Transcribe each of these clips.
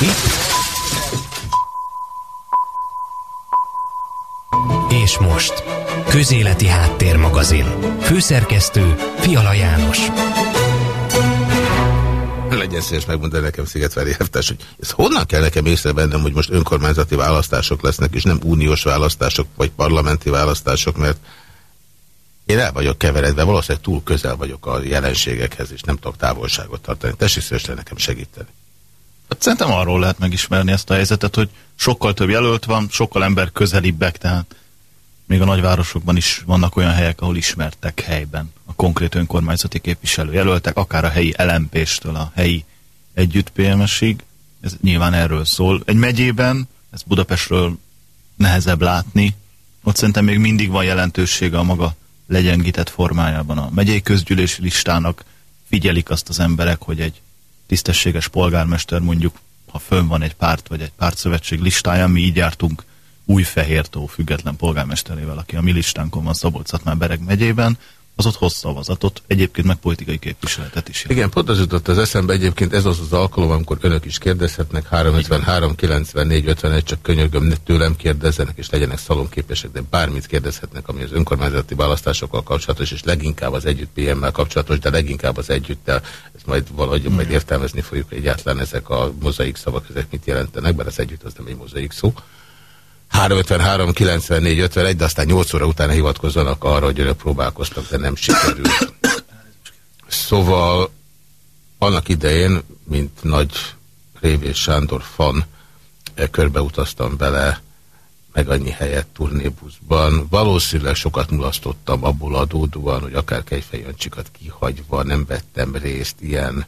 Itt. És most. Közéleti Háttérmagazin. Főszerkesztő Fiala János legyen szíves megmondani nekem Szigetvári Elvtárs, hogy ez honnan kell nekem észrevennem, hogy most önkormányzati választások lesznek, és nem uniós választások, vagy parlamenti választások, mert én el vagyok keveredve, valószínűleg túl közel vagyok a jelenségekhez, és nem tudok távolságot tartani. Tessék szívesen nekem segíteni. Hát szerintem arról lehet megismerni ezt a helyzetet, hogy sokkal több jelölt van, sokkal ember közelibbek, tehát még a nagyvárosokban is vannak olyan helyek, ahol ismertek helyben a konkrét önkormányzati képviselőjelöltek, akár a helyi LMP-stől a helyi együtt PMS-ig. Ez nyilván erről szól. Egy megyében, ez Budapestről nehezebb látni, ott szerintem még mindig van jelentősége a maga legyengített formájában. A megyei közgyűlési listának figyelik azt az emberek, hogy egy tisztességes polgármester mondjuk, ha fönn van egy párt vagy egy pártszövetség listáján, mi így jártunk új Fehértó független polgármesterével, aki a mi listánkon van szabolcs Bereg megyében, az ott hossz szavazatot, egyébként meg politikai képviseletet is. Igen, pont az jutott az eszembe egyébként, ez az az alkalom, amikor önök is kérdezhetnek, 353, 94, 51, csak könyörgöm, ne tőlem kérdezzenek, és legyenek szalonképesek, de bármit kérdezhetnek, ami az önkormányzati választásokkal kapcsolatos, és leginkább az együtt PM-mel kapcsolatos, de leginkább az együttel, ezt majd valahogy Igen. majd értelmezni fogjuk egyáltalán ezek a mozaik szavak, ezek mit jelentenek, mert az együtt az nem egy mozaik szó. 353, 94, 51, de aztán 8 óra után hivatkozzanak arra, hogy önök próbálkoztak, de nem sikerült. Szóval annak idején, mint nagy Révés Sándor fan, körbeutaztam bele meg annyi helyet turnébuszban. Valószínűleg sokat mulasztottam abból adódóan, hogy akár kejfejöncsikat kihagyva nem vettem részt ilyen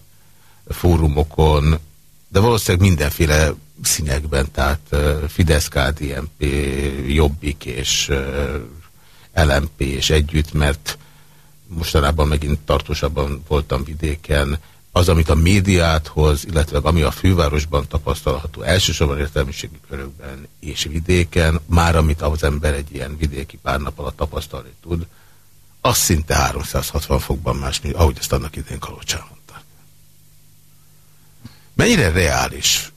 fórumokon, de valószínűleg mindenféle színekben, tehát Fidesz, KDNP, Jobbik és LMP és együtt, mert mostanában megint tartósabban voltam vidéken, az, amit a médiát hoz, illetve ami a fővárosban tapasztalható, elsősorban értelmiségi körökben és vidéken, már amit az ember egy ilyen vidéki pár nap alatt tapasztalni tud, az szinte 360 fokban más, mint ahogy ezt annak idén Kalocsán mondták. Mennyire reális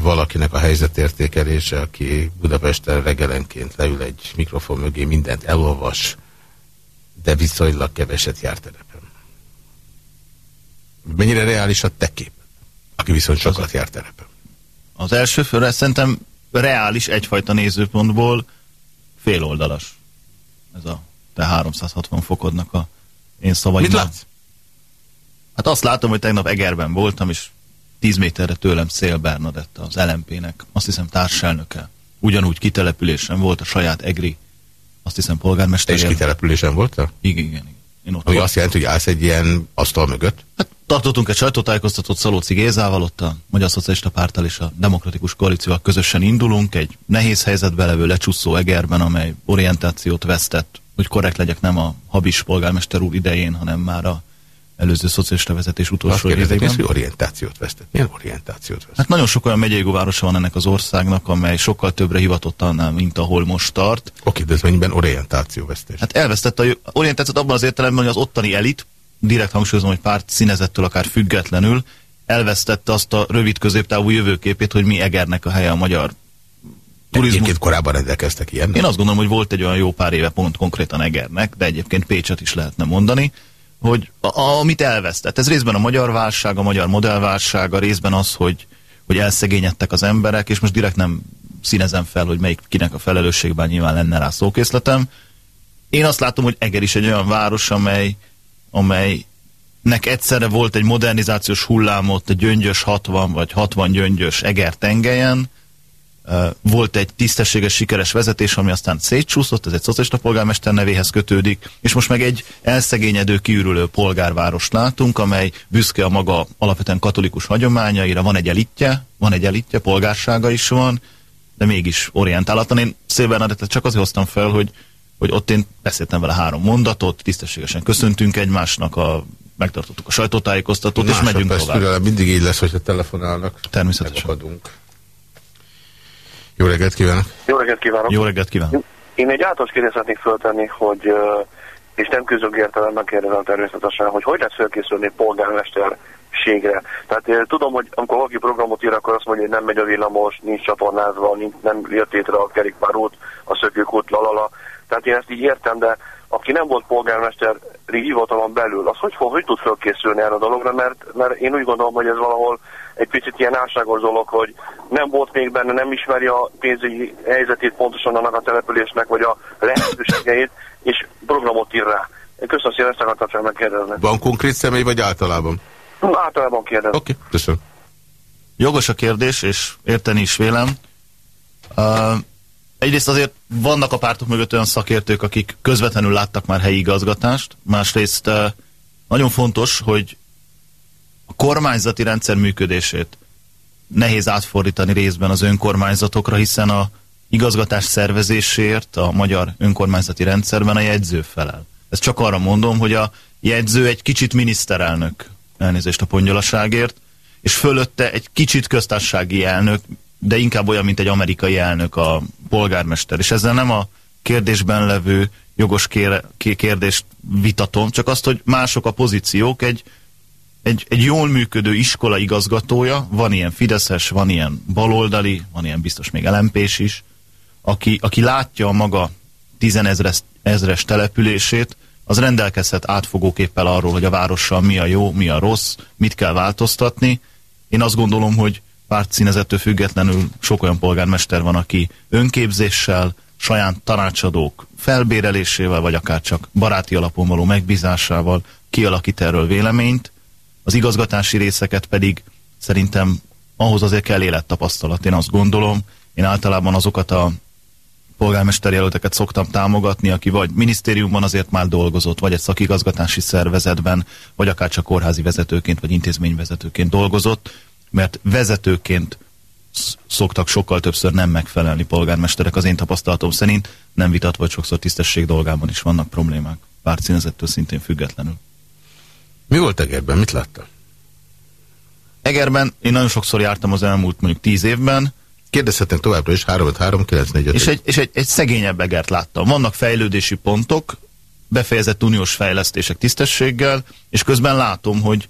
valakinek a helyzetértékelése, aki Budapesten reggelenként leül egy mikrofon mögé, mindent elolvas, de viszonylag keveset jár terepen. Mennyire reális a te kép, aki viszont sokat jár terepen? Az első főre szerintem reális egyfajta nézőpontból féloldalas. Ez a te 360 fokodnak a én szavaim. Mit látsz? Hát azt látom, hogy tegnap Egerben voltam, és 10 méterre tőlem Szél Bernadett, az LMP-nek, azt hiszem társelnöke. Ugyanúgy kitelepülésen volt a saját EGRI, azt hiszem polgármester. És kitelepülésen volt? Igen, igen. igen. Én ott Ami azt jelenti, hogy állsz egy ilyen asztal mögött? Hát tartottunk egy sajtótájékoztatót Szalóci Gézával, ott a Magyar Szocialista Párttal és a Demokratikus Koalícióval közösen indulunk, egy nehéz helyzetbe levő lecsúszó Egerben, amely orientációt vesztett, hogy korrekt legyek nem a Habis polgármester úr idején, hanem már a előző szocialista vezetés utolsó. Azt hogy orientációt vesztett. Milyen orientációt vesztett? Hát nagyon sok olyan megyei városa van ennek az országnak, amely sokkal többre hivatott annál, mint ahol most tart. Oké, de ez mennyiben orientációvesztés? Hát elvesztette a orientációt abban az értelemben, hogy az ottani elit, direkt hangsúlyozom, hogy párt színezettől akár függetlenül, elvesztette azt a rövid középtávú jövőképét, hogy mi Egernek a helye a magyar turizmus. Egyébként korábban rendelkeztek ilyen. Én azt gondolom, hogy volt egy olyan jó pár éve pont konkrétan Egernek, de egyébként Pécset is lehetne mondani hogy a, amit elvesztett. Ez részben a magyar válság, a magyar modellválság, a részben az, hogy, hogy elszegényedtek az emberek, és most direkt nem színezem fel, hogy melyik kinek a felelősségben nyilván lenne rá szókészletem. Én azt látom, hogy Eger is egy olyan város, amely, amelynek egyszerre volt egy modernizációs hullámot, egy gyöngyös 60 vagy 60 gyöngyös Eger tengelyen, volt egy tisztességes, sikeres vezetés, ami aztán szétcsúszott, ez egy szocialista polgármester nevéhez kötődik, és most meg egy elszegényedő, kiürülő polgárváros látunk, amely büszke a maga alapvetően katolikus hagyományaira, van egy elitje, van egy elitje, polgársága is van, de mégis orientálatlan. Én Szélbernadettet csak azért hoztam fel, hogy, hogy ott én beszéltem vele három mondatot, tisztességesen köszöntünk egymásnak, a, megtartottuk a sajtótájékoztatót, és megyünk tovább. mindig így lesz, hogyha telefonálnak. Természetesen. Megadunk. Jó reggelt kívánok! Jó reggelt kívánok! Jó reggelt kívánok! Én egy általános kérdést szeretnék föltenni, hogy, és nem közög értelemben kérdezem természetesen, hogy hogy lehet felkészülni polgármester ségre. Tehát én tudom, hogy amikor valaki programot ír, akkor azt mondja, hogy nem megy a villamos, nincs csatornázva, nincs, nem jött létre a kerékpárút, a szökőkút, lalala. Tehát én ezt így értem, de aki nem volt polgármester hivatalon belül, az hogy, hogy tud fölkészülni erre a dologra, mert, mert én úgy gondolom, hogy ez valahol egy picit ilyen álságos dolog, hogy nem volt még benne, nem ismeri a pénzügyi helyzetét pontosan annak a településnek, vagy a lehetőségeit, és programot ír rá. Én köszönöm szépen, ezt akartam csak megkérdezni. Van konkrét személy, vagy általában? Általában kérdezem. Oké, okay, köszönöm. Jogos a kérdés, és érteni is vélem. Uh, egyrészt azért vannak a pártok mögött olyan szakértők, akik közvetlenül láttak már helyi igazgatást, másrészt uh, nagyon fontos, hogy kormányzati rendszer működését nehéz átfordítani részben az önkormányzatokra, hiszen a igazgatás szervezésért a magyar önkormányzati rendszerben a jegyző felel. Ezt csak arra mondom, hogy a jegyző egy kicsit miniszterelnök, elnézést a pongyolaságért, és fölötte egy kicsit köztársasági elnök, de inkább olyan, mint egy amerikai elnök a polgármester. És ezzel nem a kérdésben levő jogos kérdést vitatom, csak azt, hogy mások a pozíciók, egy, egy, egy jól működő iskola igazgatója, van ilyen Fideszes, van ilyen baloldali, van ilyen biztos még lmp is, aki, aki látja a maga tizenezres ezres települését, az rendelkezhet átfogóképpel arról, hogy a várossal mi a jó, mi a rossz, mit kell változtatni. Én azt gondolom, hogy pártszínezettől függetlenül sok olyan polgármester van, aki önképzéssel, saját tanácsadók felbérelésével, vagy akár csak baráti alapon való megbízásával kialakít erről véleményt. Az igazgatási részeket pedig szerintem ahhoz azért kell élettapasztalat. Én azt gondolom, én általában azokat a polgármesterjelölteket szoktam támogatni, aki vagy minisztériumban azért már dolgozott, vagy egy szakigazgatási szervezetben, vagy akár csak kórházi vezetőként, vagy intézményvezetőként dolgozott, mert vezetőként szoktak sokkal többször nem megfelelni polgármesterek. Az én tapasztalatom szerint nem vitat, vagy sokszor tisztesség dolgában is vannak problémák. Pártszínezettől szintén függetlenül. Mi volt Egerben? Mit láttál? Egerben én nagyon sokszor jártam az elmúlt mondjuk tíz évben, Kérdezhetnek továbbra is 353 945. És, egy, és egy, egy szegényebb egert láttam. Vannak fejlődési pontok, befejezett uniós fejlesztések tisztességgel, és közben látom, hogy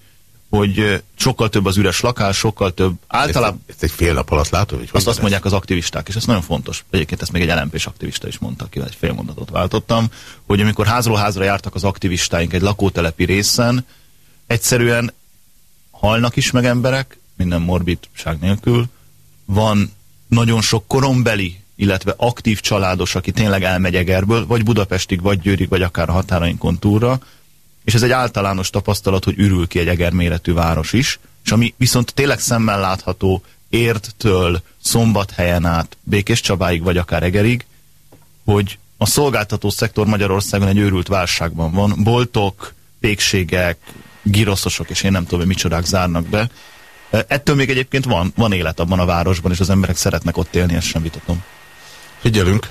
hogy sokkal több az üres lakás, sokkal több általában... Ezt, ezt egy fél nap alatt látom, hogy Azt azt mondják az aktivisták, és ez nagyon fontos. Egyébként ezt még egy lmp aktivista is mondta, akivel egy fél mondatot váltottam, hogy amikor házról házra jártak az aktivistáink egy lakótelepi részen, egyszerűen halnak is meg emberek, minden morbidság nélkül, van nagyon sok korombeli, illetve aktív családos, aki tényleg elmegy Egerből, vagy Budapestig, vagy Győrig, vagy akár a határainkon túlra, és ez egy általános tapasztalat, hogy ürül ki egy Eger méretű város is, és ami viszont tényleg szemmel látható Érttől, Szombathelyen át, Békés Csabáig, vagy akár Egerig, hogy a szolgáltató szektor Magyarországon egy őrült válságban van. Boltok, pékségek, giroszosok, és én nem tudom, hogy micsodák zárnak be, Ettől még egyébként van, van élet abban a városban, és az emberek szeretnek ott élni, ezt sem vitatom. Figyelünk!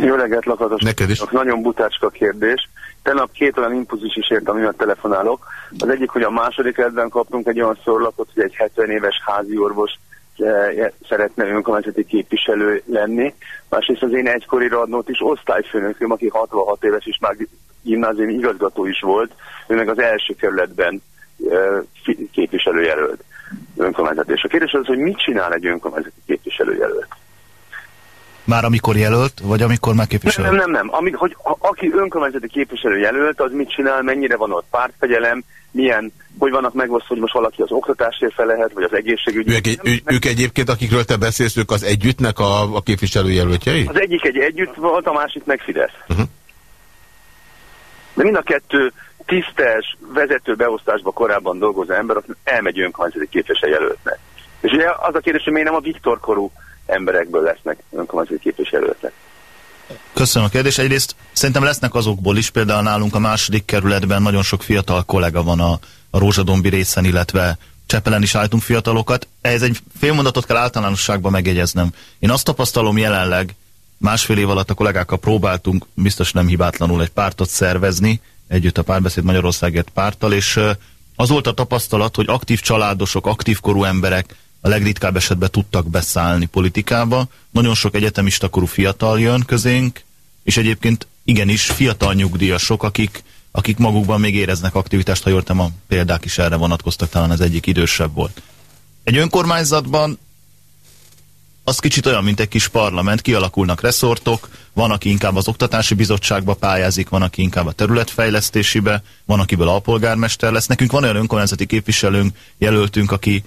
Jó reggelt, Lakatos. Neked is. Nagyon butácska kérdés. Tegnap két olyan impulzus is ért, amivel telefonálok. Az egyik, hogy a második edben kaptunk egy olyan szorlatot, hogy egy 70 éves házi orvos eh, szeretne önkormányzati képviselő lenni. Másrészt az én egykori radnót is osztályfőnököm, aki 66 éves is már gimnázium igazgató is volt, ő meg az első kerületben képviselőjelölt önkormányzat. És a kérdés az, hogy mit csinál egy önkormányzati képviselőjelölt? Már amikor jelölt, vagy amikor már képviselő? Nem, nem, nem. Amíg, hogy a, aki önkormányzati képviselő jelölt, az mit csinál, mennyire van ott pártfegyelem, milyen, hogy vannak megosztva, hogy most valaki az oktatásért fel lehet, vagy az egészségügy. Ők, egy, ő, ők egyébként, akikről te beszélsz, ők az együttnek a, a képviselőjelöltjei? Az egyik egy együtt volt, a másik meg Fidesz. Uh -huh. De mind a kettő tisztes vezető beosztásban korábban dolgozó ember, az elmegy önkormányzati képviselőjelöltnek. És ugye az a kérdés, hogy miért nem a Viktor korú emberekből lesznek önkormányzati képviselőtek. Köszönöm a kérdést. Egyrészt szerintem lesznek azokból is, például nálunk a második kerületben nagyon sok fiatal kollega van a, a Rózsadombi részen, illetve Csepelen is állítunk fiatalokat. Ez egy fél mondatot kell általánosságban megjegyeznem. Én azt tapasztalom jelenleg, másfél év alatt a kollégákkal próbáltunk, biztos nem hibátlanul egy pártot szervezni, együtt a Párbeszéd Magyarországért párttal, és az volt a tapasztalat, hogy aktív családosok, aktív korú emberek a legritkább esetben tudtak beszállni politikába. Nagyon sok egyetemista korú fiatal jön közénk, és egyébként igenis fiatal nyugdíjasok, akik akik magukban még éreznek aktivitást, ha jól a példák is erre vonatkoztak, talán az egyik idősebb volt. Egy önkormányzatban az kicsit olyan, mint egy kis parlament, kialakulnak reszortok, van, aki inkább az oktatási bizottságba pályázik, van, aki inkább a területfejlesztésibe, van, akiből alpolgármester lesz. Nekünk van olyan önkormányzati képviselőnk, jelöltünk, aki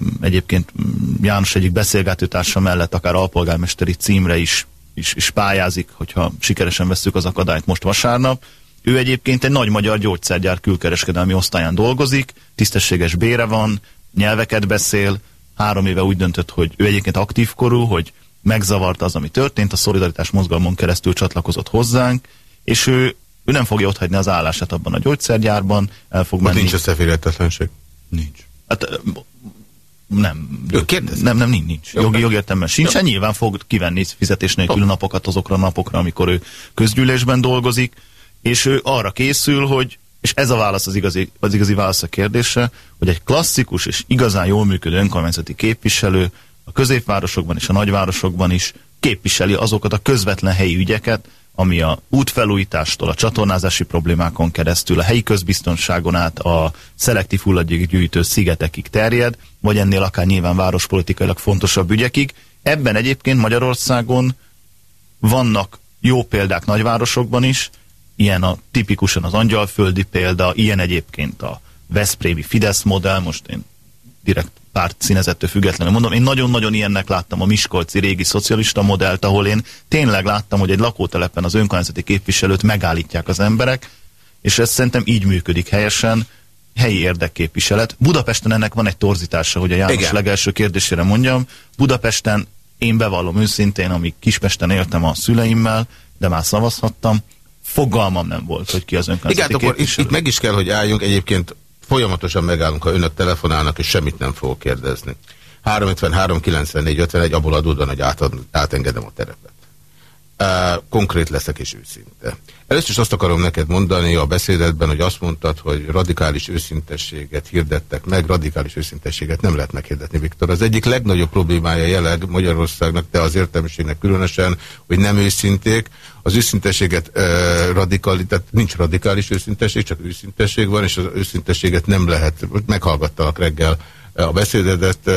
mm, egyébként mm, János egyik beszélgetőtársa mellett akár alpolgármesteri címre is, is, is pályázik, hogyha sikeresen veszük az akadályt most vasárnap. Ő egyébként egy nagy magyar gyógyszergyár külkereskedelmi osztályán dolgozik, tisztességes bére van, nyelveket beszél, három éve úgy döntött, hogy ő egyébként aktív korú, hogy megzavart az, ami történt, a szolidaritás mozgalmon keresztül csatlakozott hozzánk, és ő, ő nem fogja otthagyni az állását abban a gyógyszergyárban, el fog menni. nincs összeférhetetlenség? Nincs. Hát nem. Ő Nem, nem, nincs. nincs. Jó, jogi, értelemben sincsen. Nyilván fog kivenni fizetés nélkül napokat azokra a napokra, amikor ő közgyűlésben dolgozik, és ő arra készül, hogy és ez a válasz az igazi, az igazi válasz a kérdésre, hogy egy klasszikus és igazán jól működő önkormányzati képviselő a középvárosokban és a nagyvárosokban is képviseli azokat a közvetlen helyi ügyeket, ami a útfelújítástól, a csatornázási problémákon keresztül, a helyi közbiztonságon át a szelektív hulladékgyűjtő szigetekig terjed, vagy ennél akár nyilván várospolitikailag fontosabb ügyekig. Ebben egyébként Magyarországon vannak jó példák nagyvárosokban is, ilyen a tipikusan az angyalföldi példa, ilyen egyébként a Veszprémi Fidesz modell, most én direkt párt színezettől függetlenül mondom, én nagyon-nagyon ilyennek láttam a Miskolci régi szocialista modellt, ahol én tényleg láttam, hogy egy lakótelepen az önkormányzati képviselőt megállítják az emberek, és ez szerintem így működik helyesen, helyi érdekképviselet. Budapesten ennek van egy torzítása, hogy a János Igen. legelső kérdésére mondjam. Budapesten én bevallom őszintén, amíg Kispesten éltem a szüleimmel, de már szavazhattam, fogalmam nem volt, hogy ki az önkormányzati Igen, akkor itt, itt meg is kell, hogy álljunk. Egyébként folyamatosan megállunk, ha önök telefonálnak, és semmit nem fogok kérdezni. 353 94 51, abból adódóan, hogy át, átengedem a terepet. Konkrét leszek és őszinte. Először is azt akarom neked mondani a beszédetben, hogy azt mondtad, hogy radikális őszintességet hirdettek meg, radikális őszintességet nem lehet meghirdetni, Viktor. Az egyik legnagyobb problémája jelenleg Magyarországnak, de az értelmiségnek különösen, hogy nem őszinték. Az őszintességet uh, radikali, tehát nincs radikális őszintesség, csak őszintesség van, és az őszintességet nem lehet, meghallgattalak reggel a beszédedet, uh,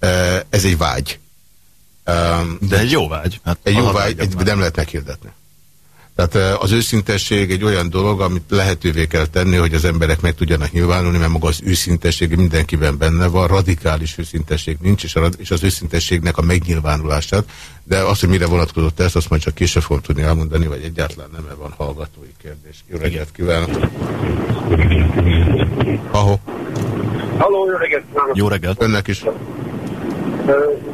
uh, ez egy vágy de egy jó vágy. Hát egy jó vágy, egy, nem lehet meghirdetni. Tehát az őszintesség egy olyan dolog, amit lehetővé kell tenni, hogy az emberek meg tudjanak nyilvánulni, mert maga az őszintesség mindenkiben benne van, radikális őszintesség nincs, és, a, és az őszintességnek a megnyilvánulását, de azt, hogy mire vonatkozott ezt, azt majd csak később fogom tudni elmondani, vagy egyáltalán nem, mert van hallgatói kérdés. Jó reggelt kívánok! Ahó! Halló, jó reggelt kívánok! Jó reggelt! Önnek is!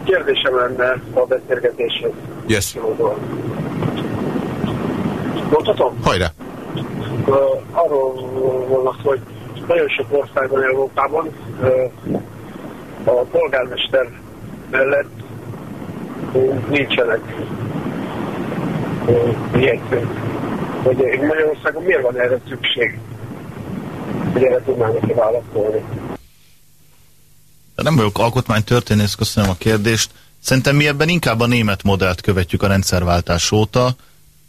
Kérdésem lenne a beszélgetéshez. Yes. Mondhatom? Hajrá! Arról volna hogy nagyon sok országban Európában a polgármester mellett nincsenek jegyzők. Hogy Magyarországon miért van erre szükség? Hogy erre tudnának-e válaszolni? Nem vagyok alkotmánytörténész, köszönöm a kérdést. Szerintem mi ebben inkább a német modellt követjük a rendszerváltás óta.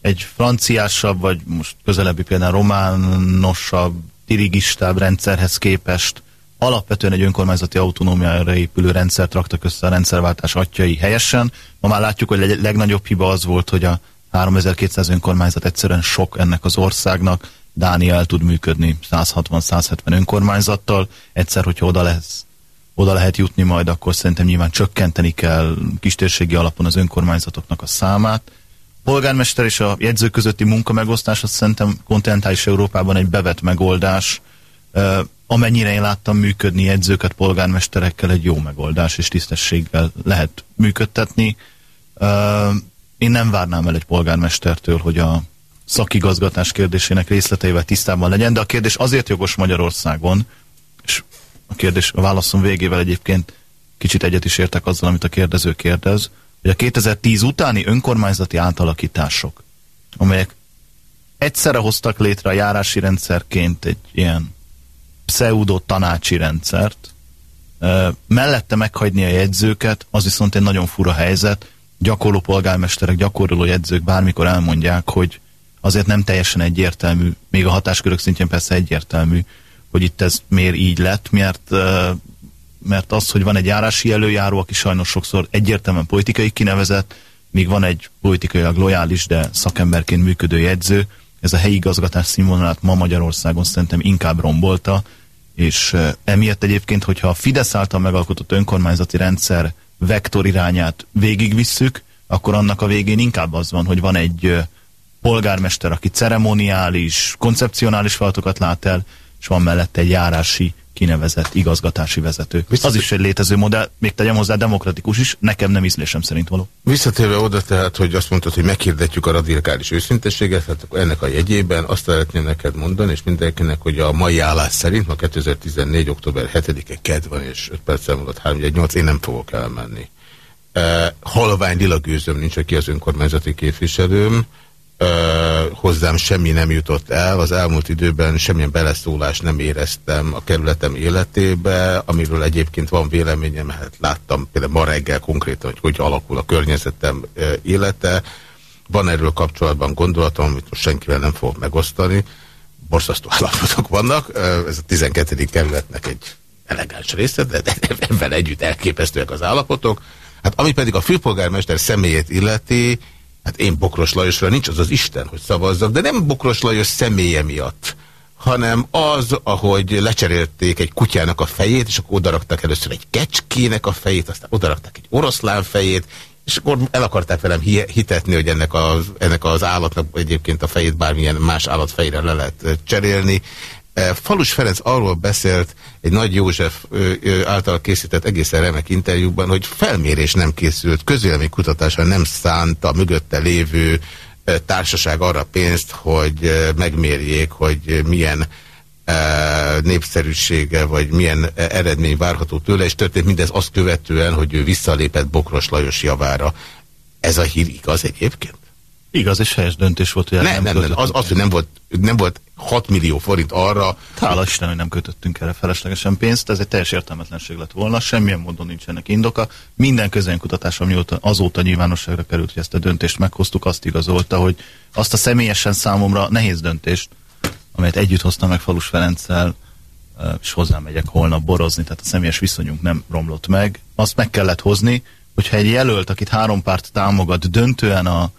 Egy franciásabb, vagy most közelebbi például románosabb, dirigistább rendszerhez képest alapvetően egy önkormányzati autonómiára épülő rendszert raktak össze a rendszerváltás atyai helyesen. Ma már látjuk, hogy a legnagyobb hiba az volt, hogy a 3200 önkormányzat egyszerűen sok ennek az országnak. Dánia el tud működni 160-170 önkormányzattal. Egyszer, hogyha oda lesz oda lehet jutni majd, akkor szerintem nyilván csökkenteni kell kistérségi alapon az önkormányzatoknak a számát. Polgármester és a jegyző közötti munkamegosztás azt szerintem kontinentális Európában egy bevett megoldás. Amennyire én láttam működni jegyzőket polgármesterekkel egy jó megoldás és tisztességgel lehet működtetni. Én nem várnám el egy polgármestertől, hogy a szakigazgatás kérdésének részleteivel tisztában legyen, de a kérdés azért jogos Magyarországon, és a kérdés, a válaszom végével egyébként kicsit egyet is értek azzal, amit a kérdező kérdez, hogy a 2010 utáni önkormányzati átalakítások, amelyek egyszerre hoztak létre a járási rendszerként egy ilyen pseudo tanácsi rendszert, mellette meghagyni a jegyzőket, az viszont egy nagyon fura helyzet, gyakorló polgármesterek, gyakorló jegyzők bármikor elmondják, hogy azért nem teljesen egyértelmű, még a hatáskörök szintjén persze egyértelmű, hogy itt ez miért így lett, mert, mert az, hogy van egy járási előjáró, aki sajnos sokszor egyértelműen politikai kinevezett, míg van egy politikailag lojális, de szakemberként működő jegyző, ez a helyi igazgatás színvonalát ma Magyarországon szerintem inkább rombolta, és emiatt egyébként, hogyha a Fidesz által megalkotott önkormányzati rendszer vektor irányát végigvisszük, akkor annak a végén inkább az van, hogy van egy polgármester, aki ceremoniális, koncepcionális feladatokat lát el, és van mellette egy járási kinevezett igazgatási vezető. Visszat... Az is egy létező modell, még tegyem hozzá demokratikus is, nekem nem ízlésem szerint való. Visszatérve oda tehát, hogy azt mondtad, hogy meghirdetjük a radikális őszintességet, hát akkor ennek a jegyében azt szeretném neked mondani, és mindenkinek, hogy a mai állás szerint, ma 2014. október 7-e kedv van, és 5 perccel múlott 318, én nem fogok elmenni. Uh, halvány lila nincs, aki az önkormányzati képviselőm, ö, hozzám semmi nem jutott el, az elmúlt időben semmilyen beleszólást nem éreztem a kerületem életébe, amiről egyébként van véleményem, hát láttam például ma reggel konkrétan, hogy hogy alakul a környezetem ö, élete, van erről kapcsolatban gondolatom, amit most senkivel nem fogok megosztani, borzasztó állapotok vannak, ez a 12. kerületnek egy elegáns része, de ebben együtt elképesztőek az állapotok. Hát ami pedig a főpolgármester személyét illeti, Hát én Bokros Lajosra nincs az az Isten, hogy szavazzak, de nem Bokros Lajos személye miatt, hanem az, ahogy lecserélték egy kutyának a fejét, és akkor odaraktak először egy kecskének a fejét, aztán odaraktak egy oroszlán fejét, és akkor el akarták velem hitetni, hogy ennek az, ennek az állatnak egyébként a fejét bármilyen más állat fejre le lehet cserélni. Falus Ferenc arról beszélt egy Nagy József által készített egészen remek interjúban, hogy felmérés nem készült, közvéleménykutatásra nem szánta mögötte lévő társaság arra pénzt, hogy megmérjék, hogy milyen népszerűsége, vagy milyen eredmény várható tőle, és történt mindez azt követően, hogy ő visszalépett Bokros Lajos javára. Ez a hír igaz egyébként? Igaz, és helyes döntés volt, hogy nem, nem, nem, az, az, hogy nem volt, nem volt 6 millió forint arra. Hála Isten, hogy nem kötöttünk erre feleslegesen pénzt, ez egy teljes értelmetlenség lett volna, semmilyen módon nincsenek indoka. Minden közönkutatás, amióta azóta nyilvánosságra került, hogy ezt a döntést meghoztuk, azt igazolta, hogy azt a személyesen számomra nehéz döntést, amelyet együtt hoztam meg Falus Ferenccel, és hozzám megyek holnap borozni, tehát a személyes viszonyunk nem romlott meg. Azt meg kellett hozni, hogyha egy jelölt, akit három párt támogat, döntően a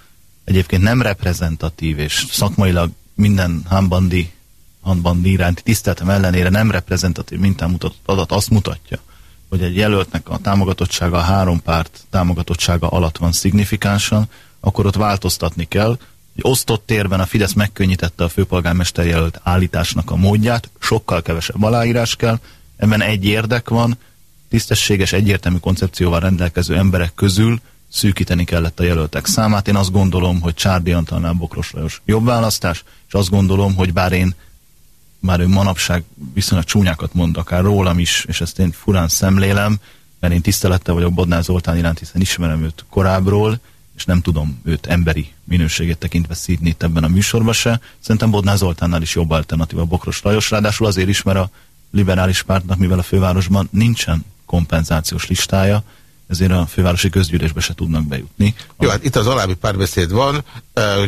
egyébként nem reprezentatív, és szakmailag minden handbandi, handbandi iránti tiszteltem ellenére nem reprezentatív mintán mutatott adat azt mutatja, hogy egy jelöltnek a támogatottsága a három párt támogatottsága alatt van szignifikánsan, akkor ott változtatni kell. Egy osztott térben a Fidesz megkönnyítette a főpolgármester jelölt állításnak a módját, sokkal kevesebb aláírás kell, ebben egy érdek van, tisztességes, egyértelmű koncepcióval rendelkező emberek közül szűkíteni kellett a jelöltek számát. Én azt gondolom, hogy Csárdi Antalnál Bokros Lajos jobb választás, és azt gondolom, hogy bár én már ő manapság viszonylag csúnyákat mond akár rólam is, és ezt én furán szemlélem, mert én tisztelettel vagyok Bodnár Zoltán iránt, hiszen ismerem őt korábbról, és nem tudom őt emberi minőségét tekintve szídni itt ebben a műsorban se. Szerintem Bodnár Zoltánnál is jobb alternatíva Bokros Lajos, ráadásul azért is, mert a liberális pártnak, mivel a fővárosban nincsen kompenzációs listája, ezért a fővárosi közgyűlésbe se tudnak bejutni. Jó, hát itt az alábbi párbeszéd van,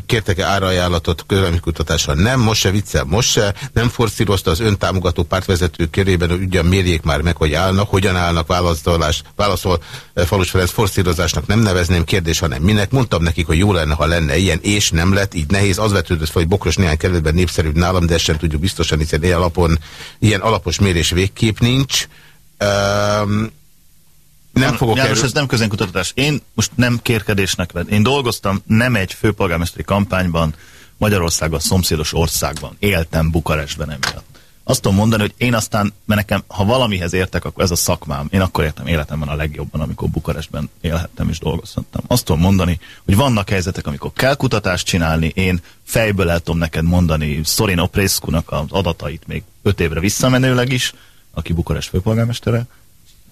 kértek-e árajánlatot kutatásra? Nem, most se viccel, most se. Nem forszírozta az öntámogató pártvezető körében, hogy ugyan mérjék már meg, hogy állnak, hogyan állnak válaszolás, válaszol Falus Ferenc forszírozásnak nem nevezném kérdés, hanem minek. Mondtam nekik, hogy jó lenne, ha lenne ilyen, és nem lett, így nehéz. Az vetődött fel, hogy Bokros néhány kerületben népszerűbb nálam, de ezt sem tudjuk biztosan, hiszen ilyen, alapon, ilyen alapos mérés végképp nincs. Um, nem fogok János, erről... ez nem közönkutatás. Én most nem kérkedésnek vedd. Én dolgoztam nem egy főpolgármesteri kampányban, Magyarországon, szomszédos országban. Éltem Bukarestben emiatt. Azt tudom mondani, hogy én aztán, mert nekem, ha valamihez értek, akkor ez a szakmám. Én akkor értem életemben a legjobban, amikor Bukarestben élhettem és dolgozhattam. Azt tudom mondani, hogy vannak helyzetek, amikor kell kutatást csinálni, én fejből el tudom neked mondani Szorin Oprescu-nak az adatait még öt évre visszamenőleg is, aki Bukarest főpolgármestere,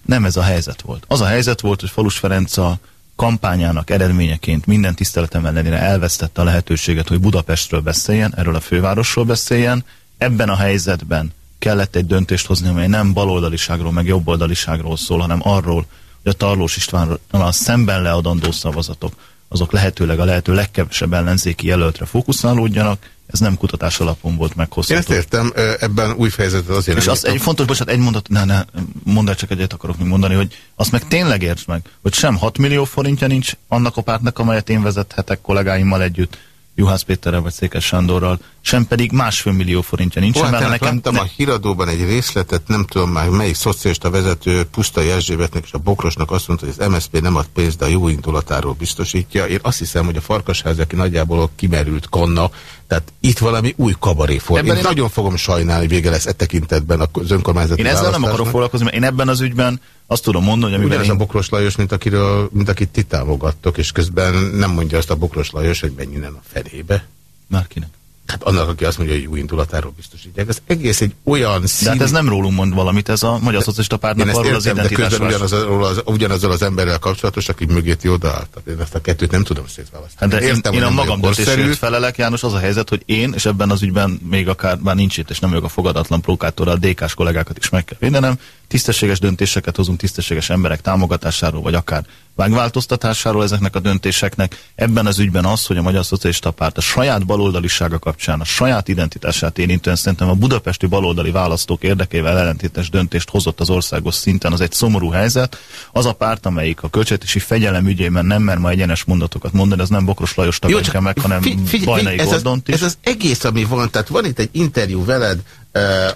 nem ez a helyzet volt. Az a helyzet volt, hogy Falus Ferenc a kampányának eredményeként minden tiszteletem ellenére elvesztette a lehetőséget, hogy Budapestről beszéljen, erről a fővárosról beszéljen. Ebben a helyzetben kellett egy döntést hozni, amely nem baloldaliságról, meg jobboldaliságról szól, hanem arról, hogy a Tarlós Istvánnal szemben leadandó szavazatok, azok lehetőleg a lehető legkevesebb ellenzéki jelöltre fókuszálódjanak, ez nem kutatás alapon volt meghozható. Én ezt értem, ebben új fejezetet azért És az egy fontos, bocsánat, egy mondat, ne, ne, mondd csak egyet akarok még mondani, hogy azt meg tényleg értsd meg, hogy sem 6 millió forintja nincs annak a pártnak, amelyet én vezethetek kollégáimmal együtt, Juhász Péterrel vagy Székes Sándorral, sem pedig másfél millió forintja nincs. Hát nekem láttam ne... a híradóban egy részletet, nem tudom már melyik szocialista vezető, Puszta Erzsébetnek és a Bokrosnak azt mondta, hogy az MSZP nem ad pénzt, de a jó indulatáról biztosítja. Én azt hiszem, hogy a Farkasház, aki nagyjából kimerült konna, tehát itt valami új kabaré for. Én, én nagyon fogom sajnálni, vége lesz e tekintetben az önkormányzati Én ezzel nem akarok foglalkozni, mert én ebben az ügyben azt tudom mondani, hogy... Ugyanez én... a Bokros Lajos, mint, akiről, mint akit ti támogattok, és közben nem mondja azt a Bokros Lajos, hogy menj innen a felébe. Már kinek? Hát annak, aki azt mondja, hogy jó indulatáról biztosítják. Ez egész egy olyan szín... De hát ez nem rólunk mond valamit, ez a Magyar Szocialista Pártnak arról az identitás. De ugyanaz, az, ugyanazzal az emberrel kapcsolatos, aki mögé ti odaálltak. Én ezt a kettőt nem tudom szétválasztani. Hát de értem, én, én a magam döntésért felelek, János, az a helyzet, hogy én, és ebben az ügyben még akár már nincs itt, és nem vagyok a fogadatlan prókátor, a DK-s kollégákat is meg kell védenem, tisztességes döntéseket hozunk tisztességes emberek támogatásáról, vagy akár megváltoztatásáról ezeknek a döntéseknek. Ebben az ügyben az, hogy a Magyar Szocialista Párt a saját baloldalisága kapcsán, a saját identitását érintően szerintem a budapesti baloldali választók érdekével ellentétes döntést hozott az országos szinten, az egy szomorú helyzet. Az a párt, amelyik a költségvetési fegyelem ügyében nem mer ma egyenes mondatokat mondani, az nem Bokros Lajos kell meg, hanem Bajnai ez Gordont is. Ez az egész, ami van, tehát van itt egy interjú veled,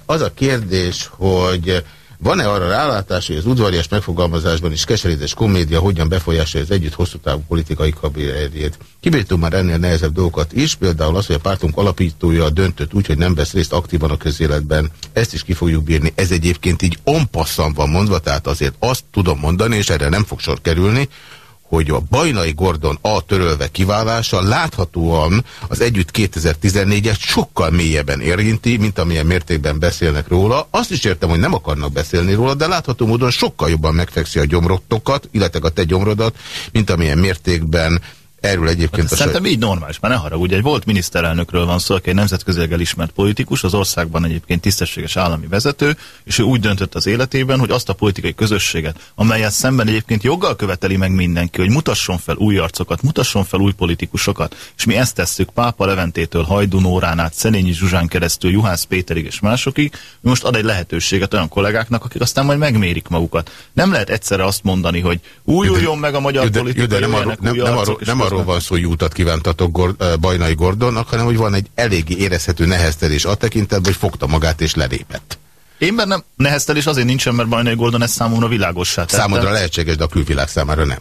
az a kérdés, hogy van-e arra rálátás, hogy az udvarias megfogalmazásban is keserítés komédia hogyan befolyásolja az együtt hosszú távú politikai karrierjét? Kibírtunk már ennél nehezebb dolgokat is, például az, hogy a pártunk alapítója döntött úgy, hogy nem vesz részt aktívan a közéletben. Ezt is ki fogjuk bírni. Ez egyébként így onpasszan van mondva, tehát azért azt tudom mondani, és erre nem fog sor kerülni, hogy a Bajnai Gordon A törölve kiválása láthatóan az Együtt 2014-et sokkal mélyebben érinti, mint amilyen mértékben beszélnek róla. Azt is értem, hogy nem akarnak beszélni róla, de látható módon sokkal jobban megfekszi a gyomrotokat, illetve a te gyomrodat, mint amilyen mértékben Erről egyébként hát, a Szerintem így normális, már ne haragudj, egy volt miniszterelnökről van szó, aki egy nemzetközileg elismert politikus, az országban egyébként tisztességes állami vezető, és ő úgy döntött az életében, hogy azt a politikai közösséget, amelyet szemben egyébként joggal követeli meg mindenki, hogy mutasson fel új arcokat, mutasson fel új politikusokat, és mi ezt tesszük Pápa Leventétől, Hajdú Nórán át, Szelényi Zsuzsán keresztül, Juhász Péterig és másokig, most ad egy lehetőséget olyan kollégáknak, akik aztán majd megmérik magukat. Nem lehet egyszerre azt mondani, hogy újuljon meg a magyar politika, nem, arról, nem, nem, arról, nem arról van szó, hogy útat kívántatok Gord, Bajnai Gordonnak, hanem hogy van egy eléggé érezhető neheztelés a tekintetben, hogy fogta magát és lelépett. Én bennem neheztelés azért nincsen, mert Bajnai Gordon ez számomra világossá tette. Számodra lehetséges, de a külvilág számára nem.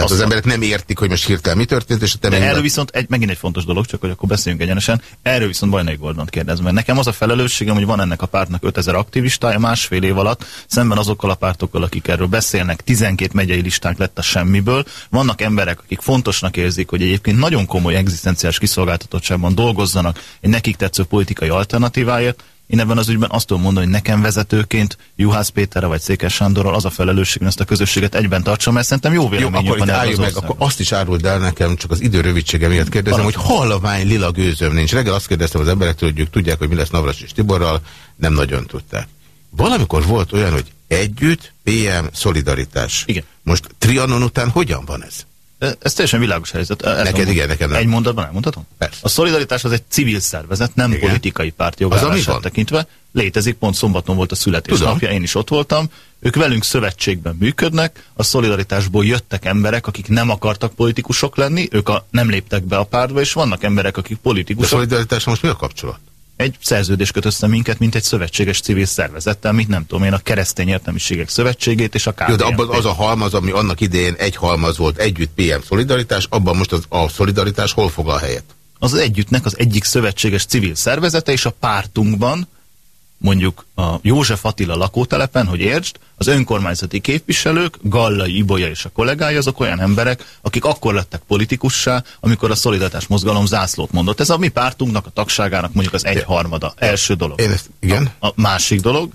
Tehát az emberek nem értik, hogy most hirtelen mi történt, és a De erről viszont egy, megint egy fontos dolog, csak hogy akkor beszéljünk egyenesen. Erről viszont Bajnai Gordon kérdezem, mert nekem az a felelősségem, hogy van ennek a pártnak 5000 aktivistája másfél év alatt, szemben azokkal a pártokkal, akik erről beszélnek, 12 megyei listánk lett a semmiből. Vannak emberek, akik fontosnak érzik, hogy egyébként nagyon komoly egzisztenciás kiszolgáltatottságban dolgozzanak egy nekik tetsző politikai alternatíváért, én ebben az ügyben azt tudom mondani, hogy nekem vezetőként Juhász Péterre vagy Székes Sándorral az a felelősség, hogy ezt a közösséget egyben tartsam, mert szerintem jó véleményük jó, akkor van itt meg, akkor azt is áruld el nekem, csak az idő rövidsége miatt kérdezem, Parancsolom. hogy hallomány lila gőzöm nincs. Reggel azt kérdeztem az emberektől, hogy ők tudják, hogy mi lesz Navras és Tiborral, nem nagyon tudták. Valamikor volt olyan, hogy együtt, PM, szolidaritás. Igen. Most Trianon után hogyan van ez? Ez teljesen világos helyzet. Ezt neked igen, nekem nem. Egy mondatban elmondhatom? Persze. A szolidaritás az egy civil szervezet, nem igen. politikai párt jogállását tekintve. Létezik, pont szombaton volt a születésnapja, én is ott voltam. Ők velünk szövetségben működnek, a szolidaritásból jöttek emberek, akik nem akartak politikusok lenni, ők a, nem léptek be a pártba, és vannak emberek, akik politikusok. De a szolidaritás most mi a kapcsolat? Egy szerződés köt össze minket, mint egy szövetséges civil szervezettel, mint nem tudom én, a keresztény értelmiségek szövetségét és a KPMP. Jó, de abban az a halmaz, ami annak idején egy halmaz volt, együtt PM szolidaritás, abban most az, a szolidaritás hol foglal helyet? Az, az együttnek az egyik szövetséges civil szervezete, és a pártunkban mondjuk a József Attila lakótelepen, hogy értsd, az önkormányzati képviselők, Gallai Ibolya és a kollégái, azok olyan emberek, akik akkor lettek politikussá, amikor a szolidatás mozgalom zászlót mondott. Ez a mi pártunknak, a tagságának mondjuk az egyharmada. Első dolog. Én ezt, igen. A, a másik dolog,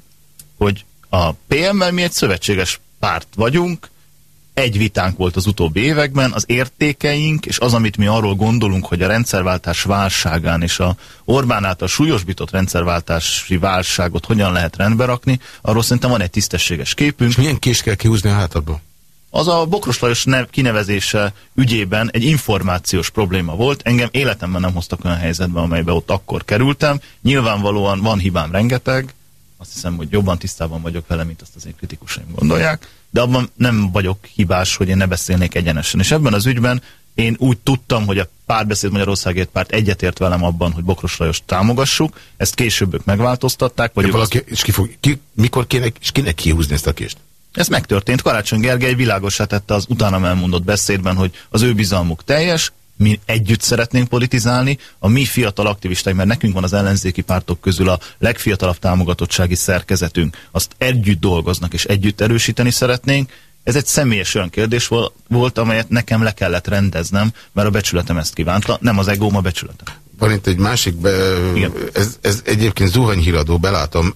hogy a PM-mel mi egy szövetséges párt vagyunk, egy vitánk volt az utóbbi években, az értékeink, és az, amit mi arról gondolunk, hogy a rendszerváltás válságán és a Orbán által súlyosbított rendszerváltási válságot hogyan lehet rendbe rakni, arról szerintem van egy tisztességes képünk. És milyen kés kell kihúzni a hátadból? az a Bokros Lajos nev, kinevezése ügyében egy információs probléma volt. Engem életemben nem hoztak olyan helyzetbe, amelybe ott akkor kerültem. Nyilvánvalóan van hibám rengeteg, azt hiszem, hogy jobban tisztában vagyok vele, mint azt az én kritikusaim gondolják, de abban nem vagyok hibás, hogy én ne beszélnék egyenesen. És ebben az ügyben én úgy tudtam, hogy a párbeszéd Magyarországért párt egyetért velem abban, hogy Bokros Lajos támogassuk, ezt később ők megváltoztatták. Vagy valaki, azt... és ki fog, ki, mikor kéne, és kinek kihúzni ezt a kést? Ez megtörtént. Karácsony Gergely világosá tette az utána elmondott beszédben, hogy az ő bizalmuk teljes, mi együtt szeretnénk politizálni, a mi fiatal aktivisták, mert nekünk van az ellenzéki pártok közül a legfiatalabb támogatottsági szerkezetünk, azt együtt dolgoznak és együtt erősíteni szeretnénk, ez egy személyes olyan kérdés volt, amelyet nekem le kellett rendeznem, mert a becsületem ezt kívánta, nem az egóm a becsületem. Van itt egy másik, be, ez, ez egyébként zuhanyhíradó, belátom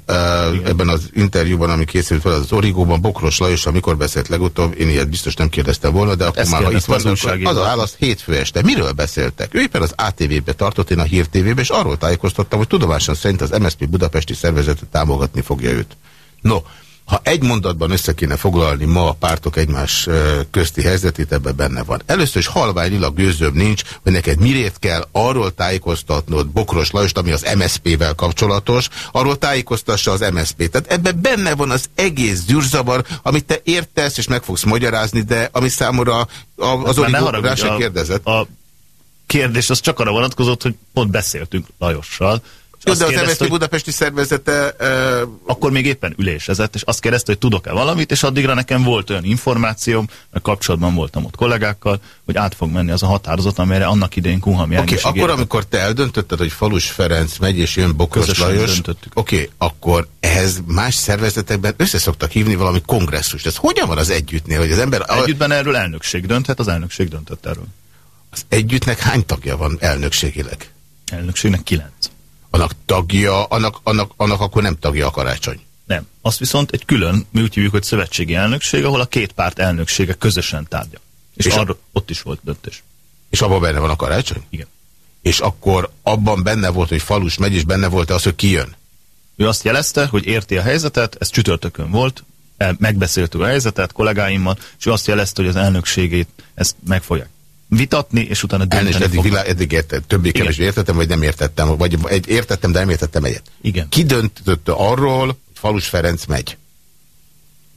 Igen. ebben az interjúban, ami készült fel az Origóban, Bokros Lajos, amikor beszélt legutóbb, én ilyet biztos nem kérdeztem volna, de akkor Ezt már ha itt van, az a válasz hétfő este. Miről beszéltek? Ő éppen az ATV-be tartott, én a Hír TV-be, és arról tájékoztattam, hogy tudomásom szerint az MSZP budapesti szervezetet támogatni fogja őt. No, ha egy mondatban össze kéne foglalni ma a pártok egymás közti helyzetét, ebben benne van. Először is halványilag gőzőbb nincs, hogy neked miért kell arról tájékoztatnod Bokros Lajost, ami az MSZP-vel kapcsolatos, arról tájékoztassa az MSZP. Tehát ebben benne van az egész zűrzavar, amit te értesz és meg fogsz magyarázni, de ami számomra az origó rá se kérdezett. A kérdés az csak arra vonatkozott, hogy pont beszéltünk Lajossal, jó, de az MSZP budapesti szervezete... Uh... Akkor még éppen ülésezett, és azt kérdezte, hogy tudok-e valamit, és addigra nekem volt olyan információm, mert kapcsolatban voltam ott kollégákkal, hogy át fog menni az a határozat, amire annak idején Kunhalmi Oké, okay, akkor amikor te eldöntötted, hogy Falus Ferenc megy, és jön Bokros Lajos, oké, okay, akkor ehhez más szervezetekben összeszoktak hívni valami kongresszust. Ez hogyan van az együttnél, hogy az ember... Együttben erről elnökség dönthet, az elnökség döntött erről. Az együttnek hány tagja van elnökségileg? Elnökségnek kilenc annak tagja, annak, annak, annak akkor nem tagja a karácsony. Nem. Azt viszont egy külön, mi úgy hívjuk, hogy szövetségi elnökség, ahol a két párt elnöksége közösen tárgya. És, és arra, a... ott is volt döntés. És abban benne van a karácsony? Igen. És akkor abban benne volt, hogy falus megy, és benne volt az, hogy kijön? Ő azt jelezte, hogy érti a helyzetet, ez csütörtökön volt, megbeszéltük a helyzetet kollégáimmal, és ő azt jelezte, hogy az elnökségét ezt meg fogják vitatni, és utána dönteni Elnézést, eddig, vilá, eddig érte, többé kevésbé értettem, vagy nem értettem, vagy egy, értettem, de nem értettem egyet. Igen. Ki döntött arról, hogy Falus Ferenc megy?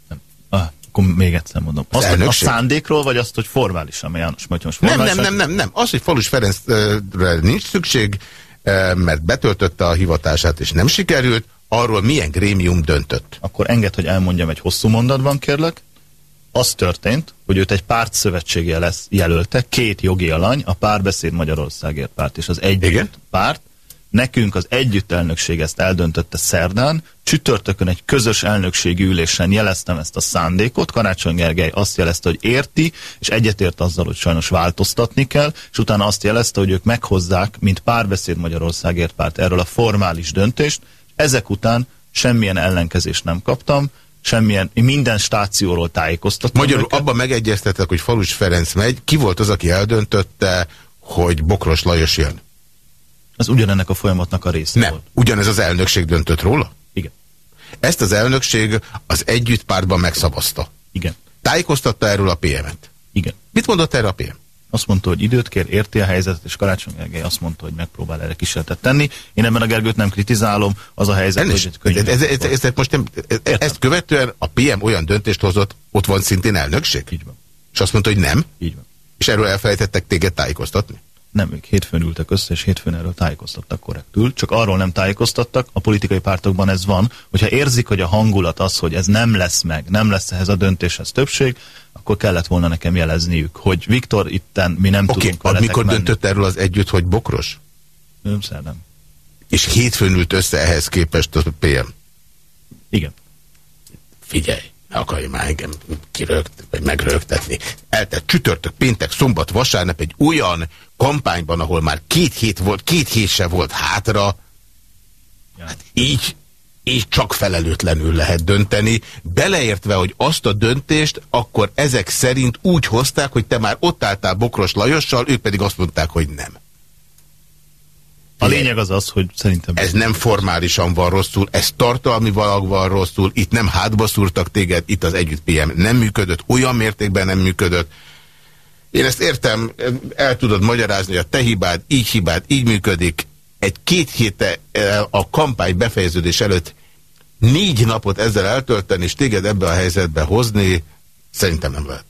Nem. Ah, akkor még egyszer mondom. Az azt, a szándékról, vagy azt, hogy formálisan, János most nem, nem, nem, nem, nem. Az, hogy Falus Ferencre nincs szükség, eh, mert betöltötte a hivatását, és nem sikerült, arról milyen grémium döntött? Akkor enged, hogy elmondjam egy hosszú mondatban, kérlek az történt, hogy őt egy párt szövetsége lesz, jelölte, két jogi alany, a párbeszéd Magyarországért párt és az együtt Igen? párt. Nekünk az együtt elnökség ezt eldöntötte szerdán, csütörtökön egy közös elnökségi ülésen jeleztem ezt a szándékot, Karácsony Gergely azt jelezte, hogy érti, és egyetért azzal, hogy sajnos változtatni kell, és utána azt jelezte, hogy ők meghozzák, mint párbeszéd Magyarországért párt erről a formális döntést, ezek után semmilyen ellenkezést nem kaptam, semmilyen, minden stációról tájékoztattam. Magyarul őket. abban megegyeztetek, hogy Falus Ferenc megy. Ki volt az, aki eldöntötte, hogy Bokros Lajos jön? Az ugyanennek a folyamatnak a része Nem. volt. Ugyanez az elnökség döntött róla? Igen. Ezt az elnökség az együtt pártban megszavazta. Igen. Tájékoztatta erről a PM-et? Igen. Mit mondott erre a PM? Azt mondta, hogy időt kér, érti a helyzetet, és Karácsony Gergely azt mondta, hogy megpróbál erre kísérletet tenni. Én ebben a Gergőt nem kritizálom, az a helyzet, Ennis, hogy ez, ez, ez, ez, most nem, ez, ezt követően a PM olyan döntést hozott, ott van szintén elnökség? Így van. És azt mondta, hogy nem? Így van. És erről elfelejtettek téged tájékoztatni? Nem, ők hétfőn ültek össze, és hétfőn erről tájékoztattak korrektül. Csak arról nem tájékoztattak, a politikai pártokban ez van, hogyha érzik, hogy a hangulat az, hogy ez nem lesz meg, nem lesz ehhez a döntéshez többség, akkor kellett volna nekem jelezniük, hogy Viktor, itten mi nem okay, tudunk veletek mikor menni. döntött erről az együtt, hogy bokros? Nem szerdem. És hétfőn ült össze ehhez képest a PM? Igen. Figyelj, akarja már engem kirögt, vagy megrögtetni. Eltett csütörtök, péntek, szombat, vasárnap egy olyan kampányban, ahol már két hét volt, két hét se volt hátra, hát így és csak felelőtlenül lehet dönteni, beleértve, hogy azt a döntést akkor ezek szerint úgy hozták, hogy te már ott álltál Bokros Lajossal, ők pedig azt mondták, hogy nem. A lényeg az az, hogy szerintem... Ez nem formálisan van rosszul, ez tartalmi van rosszul, itt nem hátba szúrtak téged, itt az együtt PM nem működött, olyan mértékben nem működött. Én ezt értem, el tudod magyarázni, hogy a te hibád, így hibád, így működik. Egy két héte a kampány befejeződés előtt négy napot ezzel eltölteni, és téged ebbe a helyzetbe hozni, szerintem nem lehet.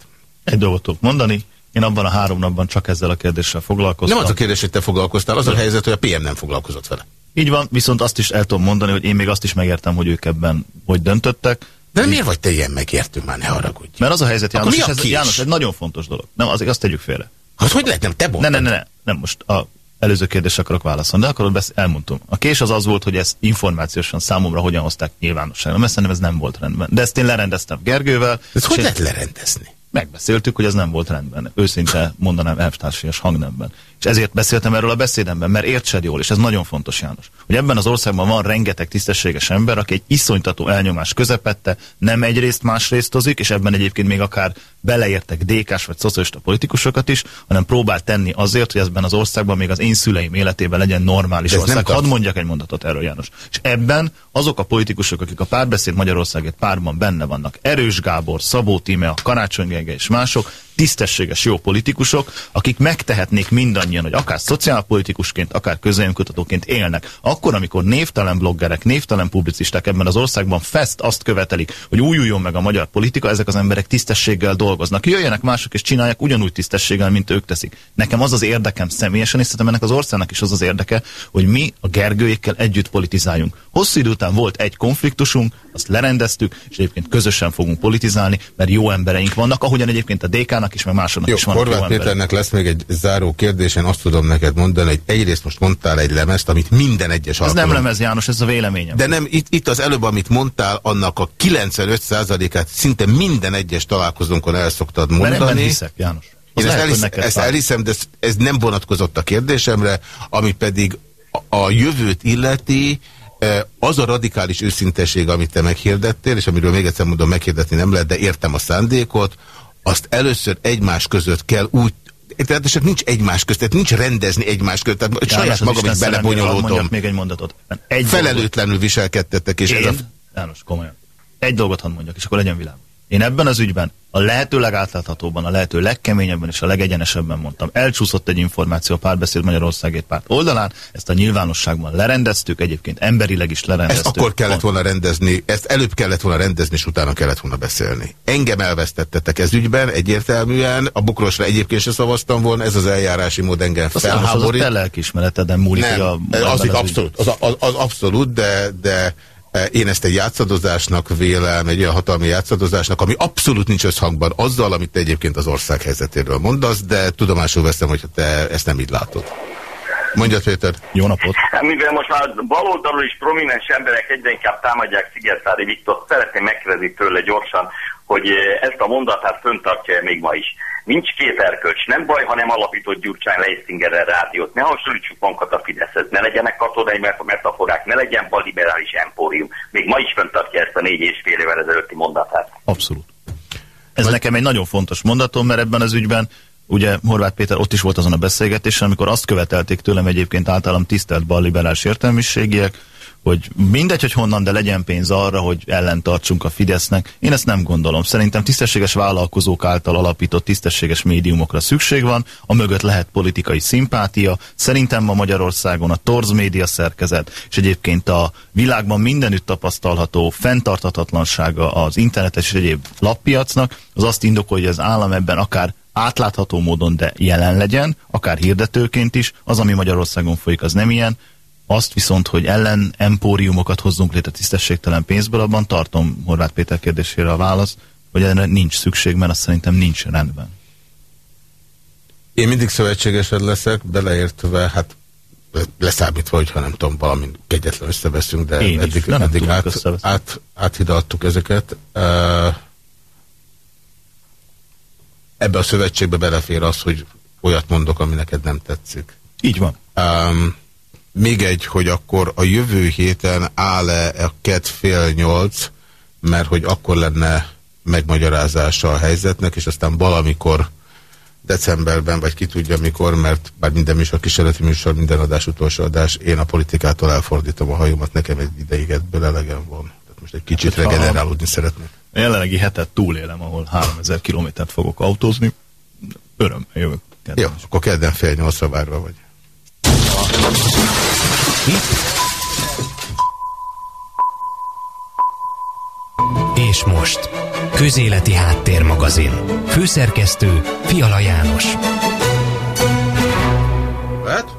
Egy dolgot tudok mondani, én abban a három napban csak ezzel a kérdéssel foglalkoztam. Nem az a kérdés, hogy te foglalkoztál, az a helyzet, hogy a PM nem foglalkozott vele. Így van, viszont azt is el tudom mondani, hogy én még azt is megértem, hogy ők ebben hogy döntöttek. De miért vagy te ilyen megértő, már ne haragudj? Mert az a helyzet, János, és ez, János, egy nagyon fontos dolog. Nem, azért azt tegyük félre. Hát hogy lehet, nem te? Ne, ne, ne, ne, nem most a előző kérdés akarok válaszolni, de akkor besz- elmondtam. A kés az az volt, hogy ezt információsan számomra hogyan hozták nyilvánosságra. Mert szerintem ez nem volt rendben. De ezt én lerendeztem Gergővel. Ez hogy lehet lerendezni? Megbeszéltük, hogy ez nem volt rendben. Őszinte mondanám elvtársias hangnemben. És ezért beszéltem erről a beszédemben, mert értsed jól, és ez nagyon fontos, János, hogy ebben az országban van rengeteg tisztességes ember, aki egy iszonytató elnyomás közepette, nem egyrészt másrésztozik, és ebben egyébként még akár beleértek dékás vagy szocialista politikusokat is, hanem próbál tenni azért, hogy ebben az országban még az én szüleim életében legyen normális ország. Hadd mondjak egy mondatot erről, János. És ebben azok a politikusok, akik a párbeszéd Magyarországért párban benne vannak, Erős Gábor, Szabó Tíme, Karácsony Gergely és mások, tisztességes jó politikusok, akik megtehetnék mindannyian, hogy akár szociálpolitikusként, akár közönkutatóként élnek. Akkor, amikor névtelen bloggerek, névtelen publicisták ebben az országban fest azt követelik, hogy újuljon meg a magyar politika, ezek az emberek tisztességgel dolgoznak. Jöjjenek mások és csinálják ugyanúgy tisztességgel, mint ők teszik. Nekem az az érdekem személyesen, és szerintem ennek az országnak is az az érdeke, hogy mi a Gergőjékkel együtt politizáljunk. Hosszú idő után volt egy konfliktusunk, azt lerendeztük, és egyébként közösen fogunk politizálni, mert jó embereink vannak, ahogyan egyébként a DK-nak is, meg másoknak jó, is van. Horváth Péternek lesz még egy záró kérdés, én azt tudom neked mondani, hogy egyrészt most mondtál egy lemezt, amit minden egyes Ez alkalom... nem lemez, János, ez a véleményem. De nem, itt, itt az előbb, amit mondtál, annak a 95%-át szinte minden egyes találkozónkon el szoktad mondani. Mert hiszek, János. Én ezt, elisz, ezt elhiszem, de ez, ez nem vonatkozott a kérdésemre, ami pedig a, a jövőt illeti, az a radikális őszintesség, amit te meghirdettél, és amiről még egyszer mondom, meghirdetni nem lehet, de értem a szándékot, azt először egymás között kell úgy tehát és nincs egymás között, tehát nincs rendezni egymás között, tehát János, saját magam is belebonyolódom. még egy mondatot. Egy Felelőtlenül dolgot. viselkedtettek, és Én? ez a... János, komolyan. Egy dolgot hadd mondjak, és akkor legyen világ. Én ebben az ügyben a lehető legátláthatóbban, a lehető legkeményebben és a legegyenesebben mondtam. Elcsúszott egy információ a párbeszéd Magyarországért párt oldalán, ezt a nyilvánosságban lerendeztük, egyébként emberileg is lerendeztük. Ezt akkor kellett volna rendezni, ezt előbb kellett volna rendezni, és utána kellett volna beszélni. Engem elvesztettetek ez ügyben, egyértelműen, a bukrosra egyébként se szavaztam volna, ez az eljárási mód engem felháborít. Az a te lelkismereteden múlik, Nem, a, az, az, abszolút, az, az, az abszolút, de, de én ezt egy játszadozásnak vélem, egy olyan hatalmi játszadozásnak, ami abszolút nincs összhangban azzal, amit te egyébként az ország helyzetéről mondasz, de tudomásul veszem, hogy te ezt nem így látod. Mondja Péter. Jó napot. Mivel most már baloldalról is prominens emberek egyre inkább támadják Szigetvári Viktor, szeretném megkérdezni tőle gyorsan, hogy ezt a mondatát föntartja még ma is. Nincs két erkölcs, nem baj, ha nem alapított Gyurcsány Leistingerrel rádiót. Ne hasonlítsuk magunkat a Fideszhez, ne legyenek katonai metaforák, ne legyen baliberális empórium. Még ma is fenntartja ezt a négy és fél évvel ezelőtti mondatát. Abszolút. Ez Vagy... nekem egy nagyon fontos mondatom, mert ebben az ügyben ugye Horváth Péter ott is volt azon a beszélgetésen, amikor azt követelték tőlem egyébként általam tisztelt balliberális értelmiségiek, hogy mindegy, hogy honnan, de legyen pénz arra, hogy ellentartsunk a Fidesznek. Én ezt nem gondolom. Szerintem tisztességes vállalkozók által alapított tisztességes médiumokra szükség van, a mögött lehet politikai szimpátia. Szerintem ma Magyarországon a torz média szerkezet, és egyébként a világban mindenütt tapasztalható fenntarthatatlansága az internetes és egyéb lappiacnak, az azt indokolja, hogy az állam ebben akár átlátható módon, de jelen legyen, akár hirdetőként is, az, ami Magyarországon folyik, az nem ilyen, azt viszont, hogy ellen empóriumokat hozzunk létre tisztességtelen pénzből, abban tartom Horváth Péter kérdésére a válasz, hogy erre nincs szükség, mert azt szerintem nincs rendben. Én mindig szövetségesed leszek, beleértve, hát leszámítva, hogyha nem tudom, valami kegyetlen összeveszünk, de Én eddig, is, eddig át, át, áthidaltuk ezeket. Ebbe a szövetségbe belefér az, hogy olyat mondok, ami neked nem tetszik. Így van. Um, még egy, hogy akkor a jövő héten áll-e a kett fél nyolc, mert hogy akkor lenne megmagyarázása a helyzetnek, és aztán valamikor decemberben, vagy ki tudja mikor, mert bár minden műsor kísérleti műsor, minden adás utolsó adás, én a politikától elfordítom a hajómat, nekem egy ideig ebből elegem van. Tehát most egy kicsit hát, regenerálódni szeretnék. A jelenlegi hetet túlélem, ahol 3000 kilométert fogok autózni. Örömmel jövök. Kedden. Jó, akkor kedden fél nyolcra várva vagy. És most Közéleti Háttérmagazin. Főszerkesztő Fiala János. Hát?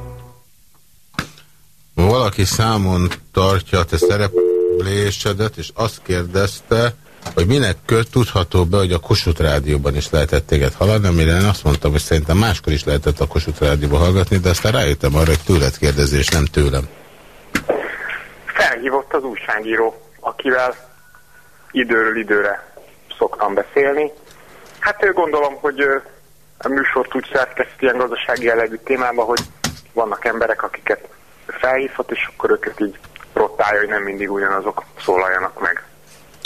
Valaki számon tartja a te szereplésedet, és azt kérdezte, hogy minek köt, tudható be, hogy a Kossuth Rádióban is lehetett téged hallani, amire én azt mondtam, hogy szerintem máskor is lehetett a Kossuth Rádióban hallgatni, de aztán rájöttem arra, hogy tőled kérdezés, nem tőlem. Felhívott az újságíró, akivel időről időre szoktam beszélni. Hát gondolom, hogy a műsort úgy szerkeszt ilyen gazdasági jellegű témában, hogy vannak emberek, akiket felhívhat, és akkor őket így rotálja, hogy nem mindig ugyanazok szólaljanak meg.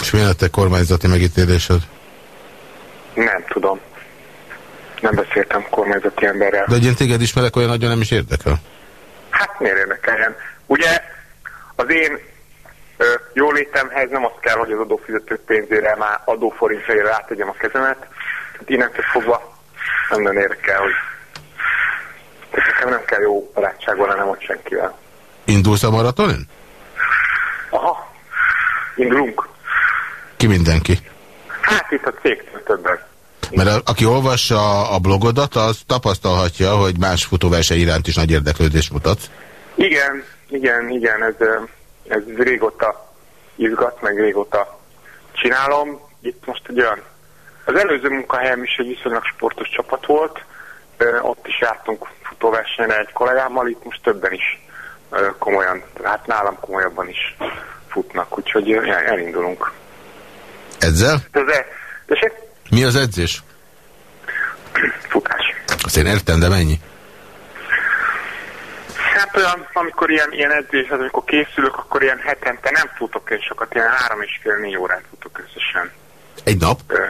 És mi a te kormányzati megítélésed? Nem tudom. Nem beszéltem kormányzati emberrel. De egy téged ismerek, olyan nagyon nem is érdekel? Hát miért érdekeljen? Ugye az én ö, jólétemhez nem az kell, hogy az adófizetők pénzére már adóforintjaira átegyem a kezemet. Tehát innentől fogva nem nagyon érdekel, hogy nekem nem kell jó barátságban lennem ott senkivel. Indulsz a maratonin? Aha, indulunk. Ki mindenki? Hát itt a cégtől többen. Mert a, aki olvassa a blogodat, az tapasztalhatja, hogy más futóverseny iránt is nagy érdeklődést mutatsz. Igen, igen, igen, ez, ez régóta izgat, meg régóta csinálom. Itt most egy olyan, az előző munkahelyem is egy viszonylag sportos csapat volt, ott is jártunk futóversenyre egy kollégámmal, itt most többen is komolyan, hát nálam komolyabban is futnak, úgyhogy elindulunk. Edzel? Tessék? Mi az edzés? Futás. Azt én értem, de mennyi? Hát olyan, amikor ilyen, ilyen edzés, az, amikor készülök, akkor ilyen hetente nem futok én sokat, ilyen három és fél, négy órát futok összesen. Egy nap? Ö,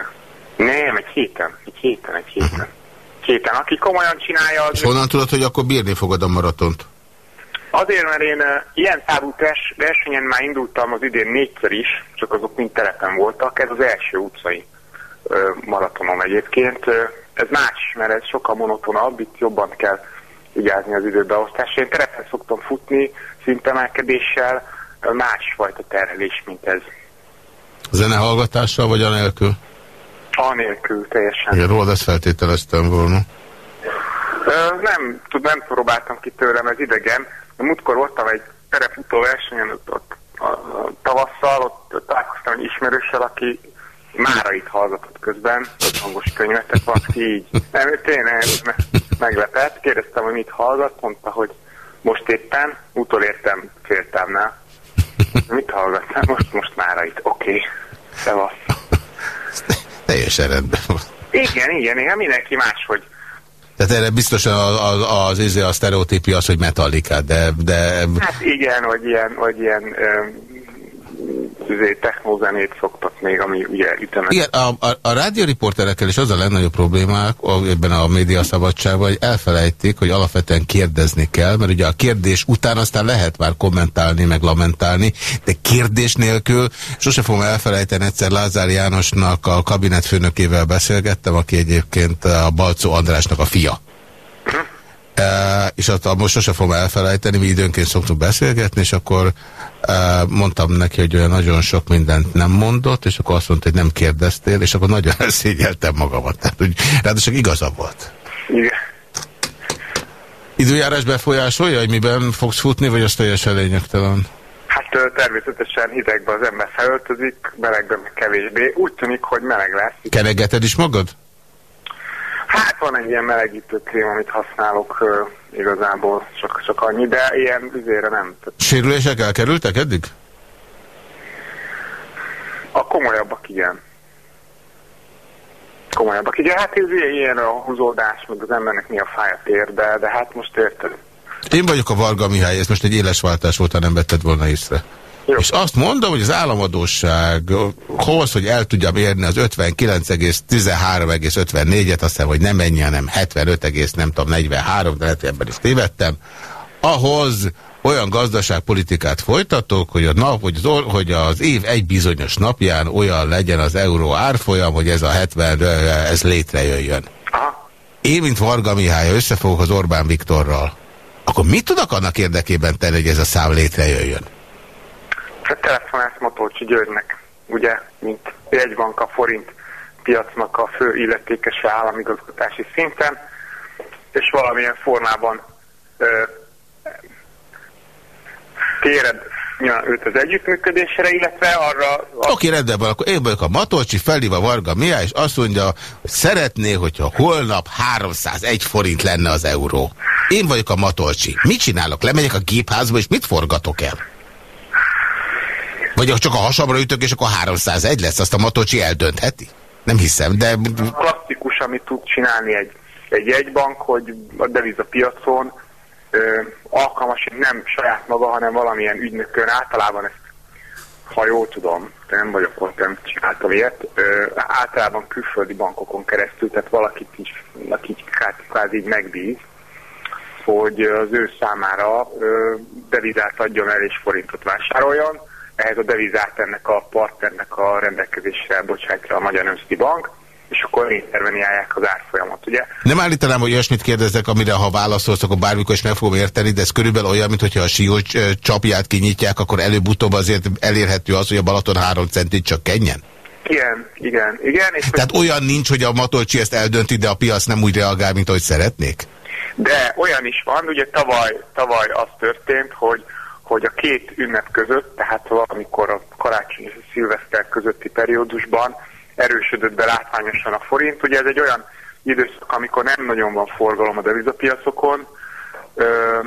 nem, egy héten. Egy héten, egy héten. Uh -huh. Héten. Aki komolyan csinálja... Az és honnan tudod, hogy akkor bírni fogod a maratont? Azért, mert én uh, ilyen távú versenyen már indultam az idén négyszer is, csak azok mind telepen voltak. Ez az első utcai maratonom egyébként. Ez más, mert ez sokkal monotonabb, itt jobban kell vigyázni az időbeosztásra. Én terepen szoktam futni, szintemelkedéssel, másfajta terhelés, mint ez. Zenehallgatással vagy anélkül? Anélkül, teljesen. Igen, rólad ezt feltételeztem volna. Nem, nem próbáltam ki tőlem, ez idegen. Múltkor voltam egy tereputó versenyen, ott, ott a, a tavasszal, ott találkoztam egy ismerőssel, aki Márait hallgatott közben, ott hangos könyvet, tehát valaki így. Nem, tényleg meglepett, kérdeztem, hogy mit hallgat, mondta, hogy most éppen, utolértem féltámnál. Mit hallgattál? Most, most Márait. Oké, okay. szevasz. Teljesen rendben van. Igen, igen, igen, mindenki máshogy tehát erre biztosan az, az, az, az, a sztereotípia az, hogy Metallica, de, de... Hát igen, vagy ilyen, vagy ilyen izé, technozenét szoktak még, ami ugye ütemet. Igen, a, a, a rádióriporterekkel is az a legnagyobb problémák ebben a média szabadságban, hogy elfelejtik, hogy alapvetően kérdezni kell, mert ugye a kérdés után aztán lehet már kommentálni, meg lamentálni, de kérdés nélkül sose fogom elfelejteni, egyszer Lázár Jánosnak a kabinetfőnökével beszélgettem, aki egyébként a Balcó Andrásnak a fia. Hm? E, és azt most sose fogom elfelejteni, mi időnként szoktunk beszélgetni, és akkor e, mondtam neki, hogy olyan nagyon sok mindent nem mondott, és akkor azt mondta, hogy nem kérdeztél, és akkor nagyon elszégyeltem magamat. Tehát, hogy ráadásul igaza volt. Igen. Időjárás befolyásolja, hogy miben fogsz futni, vagy az teljesen lényegtelen? Hát természetesen hidegben az ember felöltözik, melegben kevésbé. Úgy tűnik, hogy meleg lesz. Kenegeted is magad? Hát van egy ilyen melegítő krém, amit használok uh, igazából, csak, csak annyi, de ilyen üzére nem. Sérülések elkerültek eddig? A komolyabbak igen. Komolyabbak. Igen, hát ez ilyen a húzódás, meg az embernek mi a fáj a tér, de, de hát most érted. Én vagyok a Varga Mihály, ez most egy éles váltás volt, ha nem vetted volna észre. És azt mondom, hogy az államadóság hoz, hogy el tudjam érni az 59,13,54-et, azt hiszem, hogy nem ennyi, hanem 75, nem tudom, 43, de lehet, hogy ebben is tévedtem, ahhoz olyan gazdaságpolitikát folytatok, hogy, a nap, hogy, az, hogy az év egy bizonyos napján olyan legyen az euró árfolyam, hogy ez a 70, ez létrejöjjön. Aha. Én, mint Varga Mihály, összefogok az Orbán Viktorral, akkor mit tudok annak érdekében tenni, hogy ez a szám létrejöjjön? Hát telefonálsz Matolcsi Györgynek, ugye, mint jegybank a forint piacnak a fő illetékese államigazgatási szinten, és valamilyen formában ö, téred őt az együttműködésre, illetve arra... A... Oké, rendben van, akkor én vagyok a Matolcsi, felhív a Varga Mihály, és azt mondja, hogy szeretné, hogyha holnap 301 forint lenne az euró. Én vagyok a Matolcsi. Mit csinálok? Lemegyek a gépházba, és mit forgatok el? Vagy csak a hasamra ütök, és akkor 301 lesz, azt a Matolcsi eldöntheti? Nem hiszem, de... Klasszikus, amit tud csinálni egy, egy jegybank, hogy a devizapiacon ö, alkalmas, nem saját maga, hanem valamilyen ügynökön, általában ezt, ha jól tudom, nem vagyok ott, nem csináltam ilyet, ö, általában külföldi bankokon keresztül, tehát valakit így, akit kvázi megbíz, hogy az ő számára ö, devizát adjon el és forintot vásároljon, ehhez a devizát ennek a partnernek a rendelkezésre bocsátja a Magyar Nemzeti Bank, és akkor interveniálják az árfolyamat, ugye? Nem állítanám, hogy olyasmit kérdezek, amire ha válaszolsz, akkor bármikor is meg fogom érteni, de ez körülbelül olyan, mintha a Sió csapját kinyitják, akkor előbb-utóbb azért elérhető az, hogy a Balaton három centit csak kenjen? Igen, igen, igen. És Tehát hogy... olyan nincs, hogy a Matolcsi ezt eldönti, de a piac nem úgy reagál, mint ahogy szeretnék? De olyan is van, ugye tavaly, tavaly az történt, hogy hogy a két ünnep között, tehát valamikor a karácsony és a szilveszter közötti periódusban erősödött be látványosan a forint. Ugye ez egy olyan időszak, amikor nem nagyon van forgalom a devizapiacokon, ö,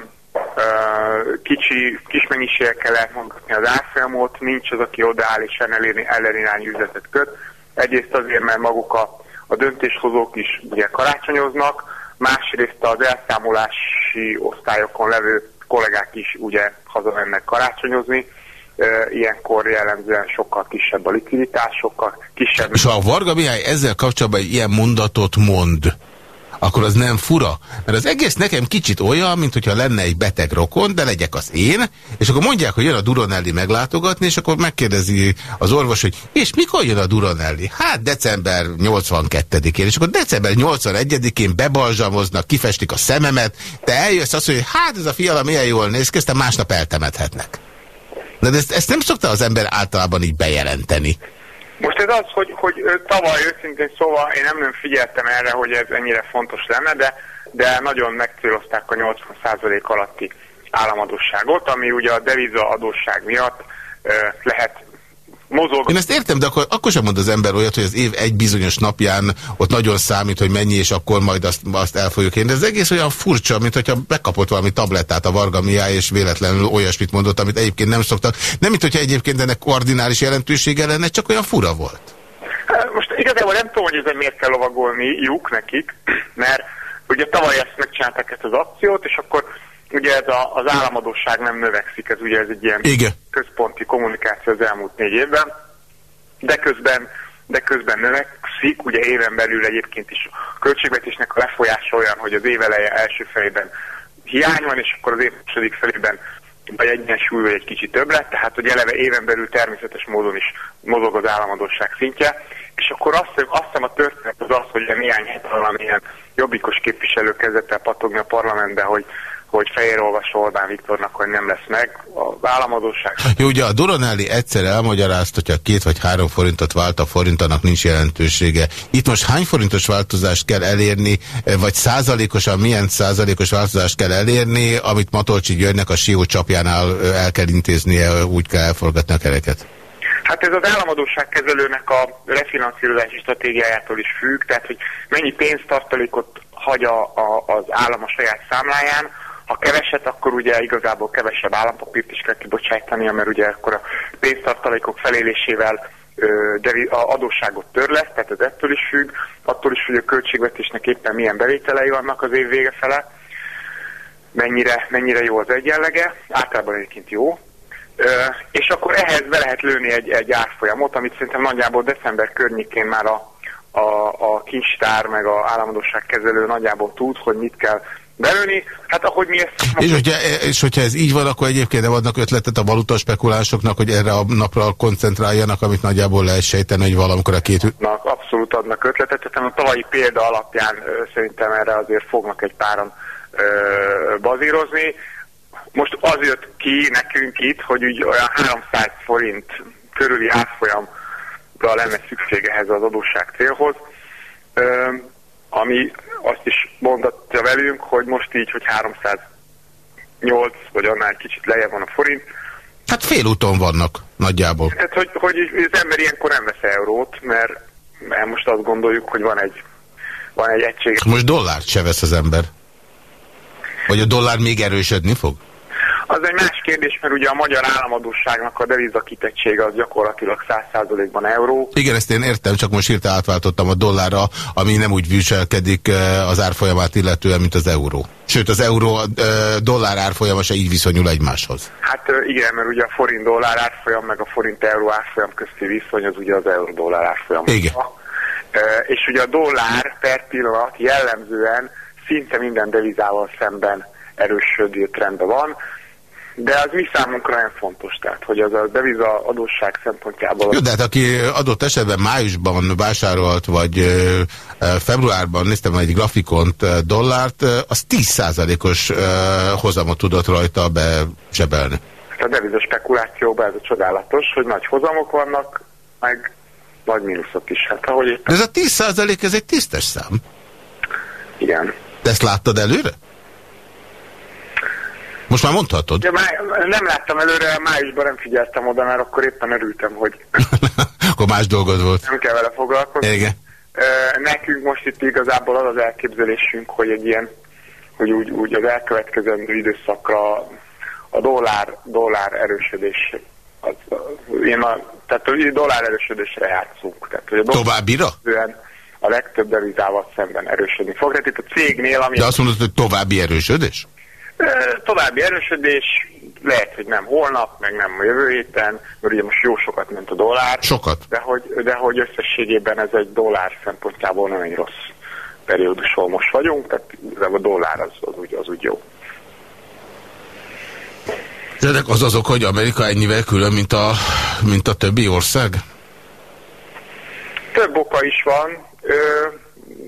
kicsi, kis mennyiségekkel lehet mondani az árfolyamot, nincs az, aki odaáll és ellenirányú üzletet köt. Egyrészt azért, mert maguk a, a döntéshozók is ugye karácsonyoznak, másrészt az elszámolási osztályokon levő kollégák is ugye hazamennek karácsonyozni, ilyenkor jellemzően sokkal kisebb a likviditás, sokkal kisebb... És a Varga Mihály ezzel kapcsolatban egy ilyen mondatot mond, akkor az nem fura. Mert az egész nekem kicsit olyan, mint hogyha lenne egy beteg rokon, de legyek az én, és akkor mondják, hogy jön a Duronelli meglátogatni, és akkor megkérdezi az orvos, hogy és mikor jön a Duronelli? Hát december 82-én, és akkor december 81-én bebalzsamoznak, kifestik a szememet, te eljössz azt, hogy hát ez a fiala milyen jól néz ki, aztán másnap eltemethetnek. De ezt, ezt nem szokta az ember általában így bejelenteni. Most ez az, hogy, hogy tavaly őszintén szóval én nem nem figyeltem erre, hogy ez ennyire fontos lenne, de, de nagyon megcélozták a 80% alatti államadosságot, ami ugye a deviza adósság miatt lehet mozog. Én ezt értem, de akkor, akkor sem mond az ember olyat, hogy az év egy bizonyos napján ott nagyon számít, hogy mennyi, és akkor majd azt, azt el fogjuk érni. De ez egész olyan furcsa, mint hogyha bekapott valami tablettát a Varga Mihály, és véletlenül olyasmit mondott, amit egyébként nem szoktak. Nem, mint hogyha egyébként ennek kardinális jelentősége lenne, csak olyan fura volt. Most igazából nem tudom, hogy ezen miért kell lovagolniuk nekik, mert ugye tavaly ezt megcsinálták ezt az akciót, és akkor ugye ez a, az államadóság nem növekszik, ez ugye ez egy ilyen Igen. központi kommunikáció az elmúlt négy évben, de közben, de közben növekszik, ugye éven belül egyébként is a költségvetésnek a lefolyása olyan, hogy az éveleje első felében hiány van, és akkor az év második felében vagy egyensúly, vagy egy kicsit több lett, tehát hogy eleve éven belül természetes módon is mozog az államadóság szintje, és akkor azt, azt hiszem a történet az az, hogy néhány hét valamilyen jobbikos képviselő kezdett el patogni a parlamentbe, hogy hogy fehér olvasó Orbán Viktornak, hogy nem lesz meg a államadóság. Jó, ugye a Doronelli egyszer elmagyarázta, hogy a két vagy három forintot vált, a forintanak nincs jelentősége. Itt most hány forintos változást kell elérni, vagy százalékosan milyen százalékos változást kell elérni, amit Matolcsi Györgynek a Sió csapjánál el kell intéznie, úgy kell elforgatni a kereket? Hát ez az államadóságkezelőnek a refinanszírozási stratégiájától is függ, tehát hogy mennyi pénztartalékot hagy a, a, az állam a saját számláján, ha keveset, akkor ugye igazából kevesebb állampapírt is kell kibocsájtani, mert ugye akkor a pénztartalékok felélésével de a adósságot tör lesz, tehát ez ettől is függ, attól is, hogy a költségvetésnek éppen milyen bevételei vannak az év vége fele, mennyire, mennyire jó az egyenlege, általában egyébként jó, és akkor ehhez be lehet lőni egy, egy árfolyamot, amit szerintem nagyjából december környékén már a, a, a kincstár meg a államadóság kezelő nagyjából tud, hogy mit kell belőni. Hát ahogy mi ezt... És hogyha, és hogyha ez így van, akkor egyébként nem adnak ötletet a valuta spekulásoknak, hogy erre a napra koncentráljanak, amit nagyjából lehet sejteni, hogy valamikor a két... Abszolút adnak ötletet, tehát a tavalyi példa alapján szerintem erre azért fognak egy páran ö, bazírozni. Most az jött ki nekünk itt, hogy úgy olyan 300 forint körüli árfolyamra lenne szükség ehhez az adósság célhoz, ö, ami azt is mondatja velünk, hogy most így, hogy 308 vagy annál kicsit lejjebb van a forint. Hát félúton vannak nagyjából. Hát, hogy, hogy az ember ilyenkor nem vesz eurót, mert, mert most azt gondoljuk, hogy van egy, van egy egység. Most dollárt se vesz az ember. Vagy a dollár még erősödni fog? Az egy más kérdés, mert ugye a magyar államadóságnak a devizakitettsége az gyakorlatilag 100%-ban euró. Igen, ezt én értem, csak most hirtelen átváltottam a dollárra, ami nem úgy viselkedik az árfolyamát illetően, mint az euró. Sőt, az euró dollár árfolyama se így viszonyul egymáshoz. Hát igen, mert ugye a forint dollár árfolyam, meg a forint euró árfolyam közti viszony az ugye az euró dollár árfolyam. Igen. És ugye a dollár per pillanat jellemzően szinte minden devizával szemben erősödő trendben van de az mi számunkra nem fontos, tehát hogy az a deviza adósság szempontjából... Jó, de hát aki adott esetben májusban vásárolt, vagy februárban néztem egy grafikont dollárt, az 10%-os hozamot tudott rajta bezsebelni. Hát a deviza spekulációban ez a csodálatos, hogy nagy hozamok vannak, meg nagy mínuszok is. Hát, ahogy itt... Ez a 10% ez egy tisztes szám. Igen. De ezt láttad előre? Most már mondhatod? Ja, már nem láttam előre, májusban nem figyeltem oda, mert akkor éppen örültem, hogy... akkor más dolgod volt. Nem kell vele foglalkozni. Igen. Nekünk most itt igazából az az elképzelésünk, hogy egy ilyen, hogy úgy, úgy az elkövetkezendő időszakra a dollár, dollár erősödés az, én a, tehát a dollár erősödésre játszunk. Tehát, hogy a Továbbira? A legtöbb devizával szemben erősödni fog. Tehát itt a cégnél, ami... De azt mondod, hogy további erősödés? További erősödés, lehet, hogy nem holnap, meg nem a jövő héten, mert ugye most jó sokat ment a dollár. Sokat. De hogy, de hogy összességében ez egy dollár szempontjából nem egy rossz periódusról most vagyunk, tehát a dollár az, az, úgy, az úgy jó. Ennek az azok, hogy Amerika ennyivel külön, mint a, mint a többi ország? Több oka is van. Ö,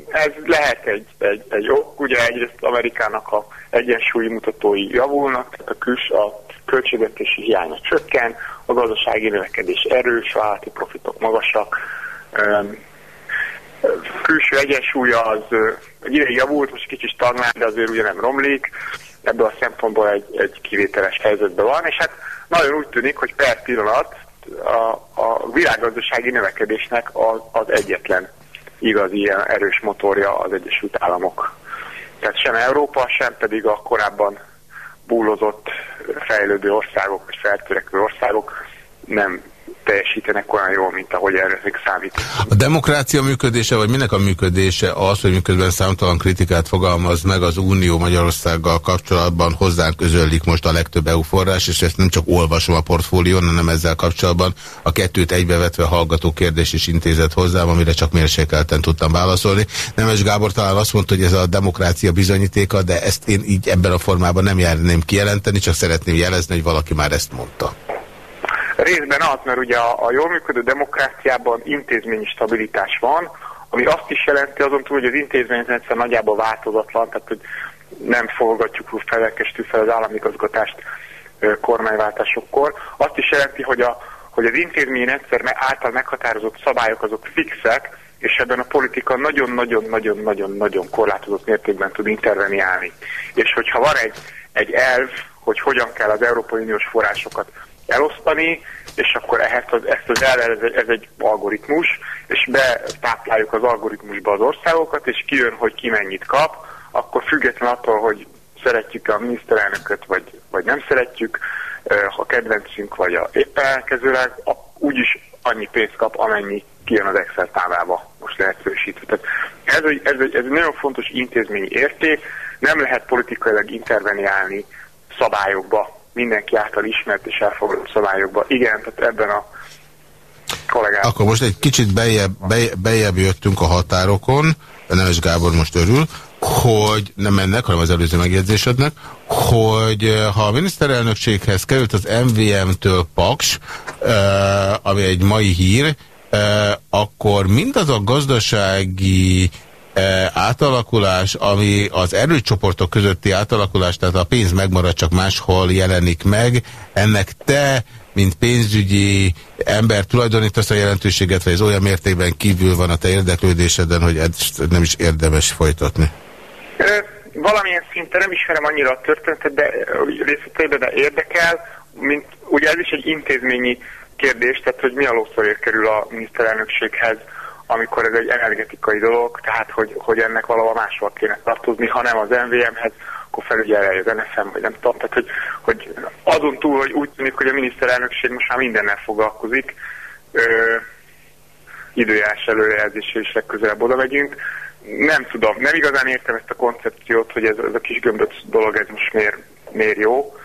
ez lehet egy, egy, egy ok. Ugye egyrészt Amerikának a egyensúlyi mutatói javulnak, a, küls, a költségvetési hiánya csökken, a gazdasági növekedés erős, a állati profitok magasak, külső egyensúlya az egy ideig javult, most kicsit stagnál, de azért ugye nem romlik, ebből a szempontból egy, egy kivételes helyzetben van, és hát nagyon úgy tűnik, hogy per pillanat a, a világgazdasági növekedésnek az, az egyetlen igazi ilyen erős motorja az Egyesült Államok. Tehát sem Európa, sem pedig a korábban búlozott fejlődő országok, vagy feltörekvő országok nem teljesítenek olyan jól, mint ahogy erre számít. A demokrácia működése, vagy minek a működése az, hogy miközben számtalan kritikát fogalmaz meg az Unió Magyarországgal kapcsolatban hozzánk közölik most a legtöbb EU forrás, és ezt nem csak olvasom a portfólión, hanem ezzel kapcsolatban a kettőt egybevetve hallgató kérdés is intézett hozzám, amire csak mérsékelten tudtam válaszolni. Nemes Gábor talán azt mondta, hogy ez a demokrácia bizonyítéka, de ezt én így ebben a formában nem járném kijelenteni, csak szeretném jelezni, hogy valaki már ezt mondta. Részben az, mert ugye a, a jól működő demokráciában intézményi stabilitás van, ami azt is jelenti azon túl, hogy az intézményrendszer nagyjából változatlan, tehát hogy nem fogadjuk felelkestő fel az állami igazgatást kormányváltásokkor. Azt is jelenti, hogy, a, hogy az intézményrendszer által meghatározott szabályok azok fixek, és ebben a politika nagyon-nagyon-nagyon-nagyon-nagyon korlátozott mértékben tud interveniálni. És hogyha van egy, egy elv, hogy hogyan kell az Európai Uniós forrásokat elosztani, és akkor ehhez az, ezt az el, ez, ez egy algoritmus, és betápláljuk az algoritmusba az országokat, és kijön, hogy ki mennyit kap, akkor független attól, hogy szeretjük a miniszterelnököt, vagy, vagy nem szeretjük, ha kedvencünk, vagy a éppen elkezőleg, úgyis annyi pénzt kap, amennyi kijön az Excel táblába, most leegyszerűsítve. Tehát ez, egy, ez, egy, ez egy nagyon fontos intézményi érték, nem lehet politikailag interveniálni szabályokba, mindenki által ismert és elfogadott szabályokba. Igen, tehát ebben a kollégák. Akkor most egy kicsit bejebb, bejebb jöttünk a határokon, Nemes Gábor most örül, hogy nem ennek, hanem az előző megjegyzésednek, hogy eh, ha a miniszterelnökséghez került az MVM-től Paks, eh, ami egy mai hír, eh, akkor mindaz a gazdasági átalakulás, ami az erőcsoportok közötti átalakulás, tehát a pénz megmarad, csak máshol jelenik meg, ennek te mint pénzügyi ember tulajdonítasz a jelentőséget, vagy ez olyan mértékben kívül van a te érdeklődéseden, hogy ezt nem is érdemes folytatni? Valamilyen szinten nem ismerem annyira a történetet, de részleteiben, de érdekel, mint ugye ez is egy intézményi kérdés, tehát hogy mi a lószor kerül a miniszterelnökséghez, amikor ez egy energetikai dolog, tehát hogy, hogy ennek valahol máshol kéne tartozni, ha nem az MVM-hez, akkor felügyelje az NFM, vagy nem tudom. Tehát, hogy, hogy azon túl, hogy úgy tűnik, hogy a miniszterelnökség most már mindennel foglalkozik, ö, időjárás előrejelzésre is legközelebb oda megyünk. Nem tudom, nem igazán értem ezt a koncepciót, hogy ez, ez a kis gömböc dolog, ez most miért, miért jó.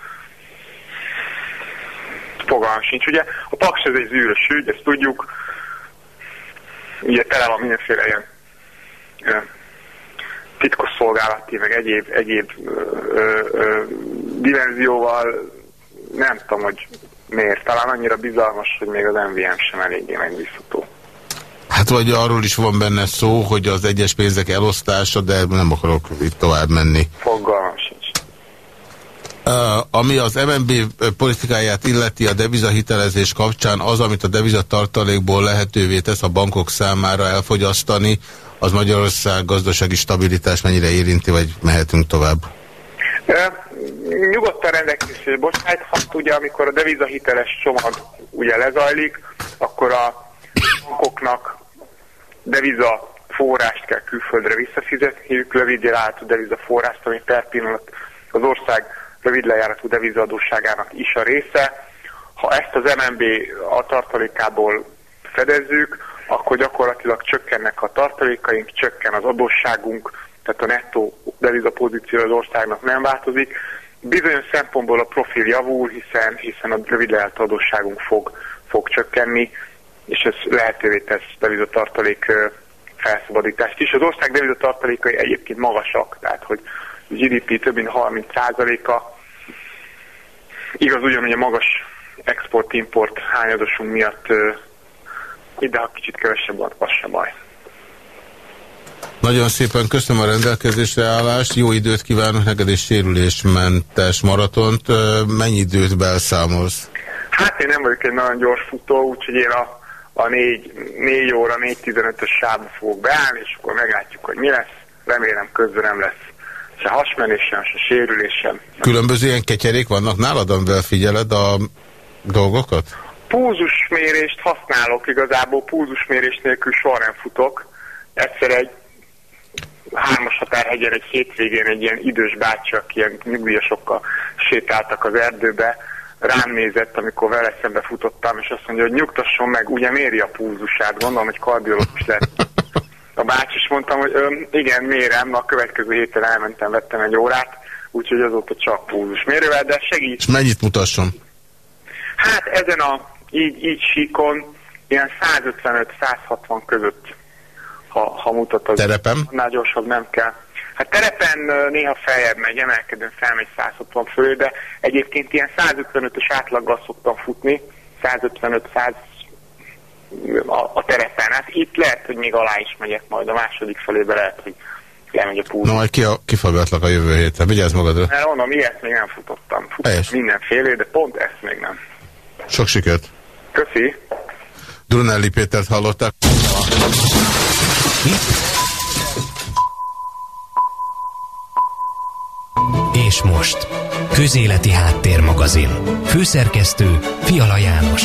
Fogalmam sincs. Ugye a paks ez egy zűrös ügy, ezt tudjuk. Ugye tele van mindenféle ilyen titkosszolgálati, meg egyéb, egyéb ö, ö, dimenzióval nem tudom, hogy miért. Talán annyira bizalmas, hogy még az MVM sem eléggé megbízható. Hát vagy arról is van benne szó, hogy az egyes pénzek elosztása, de nem akarok itt tovább menni. Uh, ami az MNB politikáját illeti a devizahitelezés kapcsán, az, amit a devizatartalékból lehetővé tesz a bankok számára elfogyasztani, az Magyarország gazdasági stabilitás mennyire érinti, vagy mehetünk tovább? Nyugodtan rendelkezésre bocsájthat, ugye amikor a devizahiteles csomag ugye lezajlik, akkor a bankoknak deviza forrást kell külföldre visszafizetniük, rövid lejáratú deviza forrást, ami per pillanat az ország rövid lejáratú devizaadóságának is a része. Ha ezt az MNB a tartalékából fedezzük, akkor gyakorlatilag csökkennek a tartalékaink, csökken az adósságunk, tehát a nettó devizapozíció az országnak nem változik. Bizonyos szempontból a profil javul, hiszen, hiszen a rövid adósságunk fog, fog csökkenni, és ez lehetővé tesz devizatartalék felszabadítást is. Az ország devizatartalékai egyébként magasak, tehát hogy GDP több mint 30%-a, igaz ugyan, hogy a magas export-import hányadosunk miatt ide, ha kicsit kevesebb van, az sem baj. Nagyon szépen köszönöm a rendelkezésre állást, jó időt kívánok neked és sérülésmentes maratont. Mennyi időt belszámolsz? Hát én nem vagyok egy nagyon gyors futó, úgyhogy én a, a 4, 4 óra, 4.15-ös sávba fogok beállni, és akkor meglátjuk, hogy mi lesz. Remélem közben nem lesz se hasmenésem, se sérülésem. Különböző ilyen ketyerék vannak nálad, amivel figyeled a dolgokat? Púzusmérést használok igazából, púzusmérés nélkül soha nem futok. Egyszer egy hármas határhegyen egy hétvégén egy ilyen idős bácsi, aki ilyen nyugdíjasokkal sétáltak az erdőbe, rám nézett, amikor vele szembe futottam, és azt mondja, hogy nyugtasson meg, ugye méri a púzusát, gondolom, hogy kardiológus lett. A bácsi is mondtam, hogy igen, mérem, a következő héten elmentem, vettem egy órát, úgyhogy azóta csak púzus mérővel, de segít. És mennyit mutasson? Hát ezen a így, így síkon ilyen 155-160 között, ha, ha mutat az. Terepen? Annál gyorsabb nem kell. Hát terepen néha feljebb megy, emelkedően felmegy 160 fölé, de egyébként ilyen 155-ös átlaggal szoktam futni, 155-100 a, a terepen. Hát itt lehet, hogy még alá is megyek majd a második felébe, lehet, hogy lemegy a púl. Na, majd ki a, kifagatlak a jövő héten. Vigyázz magadra. Mert mondom, ilyet még nem futottam. Futottam mindenféle, de pont ezt még nem. Sok sikert! Köszi! Brunelli Pétert hallották. És most, Közéleti Háttérmagazin. Főszerkesztő Fiala János.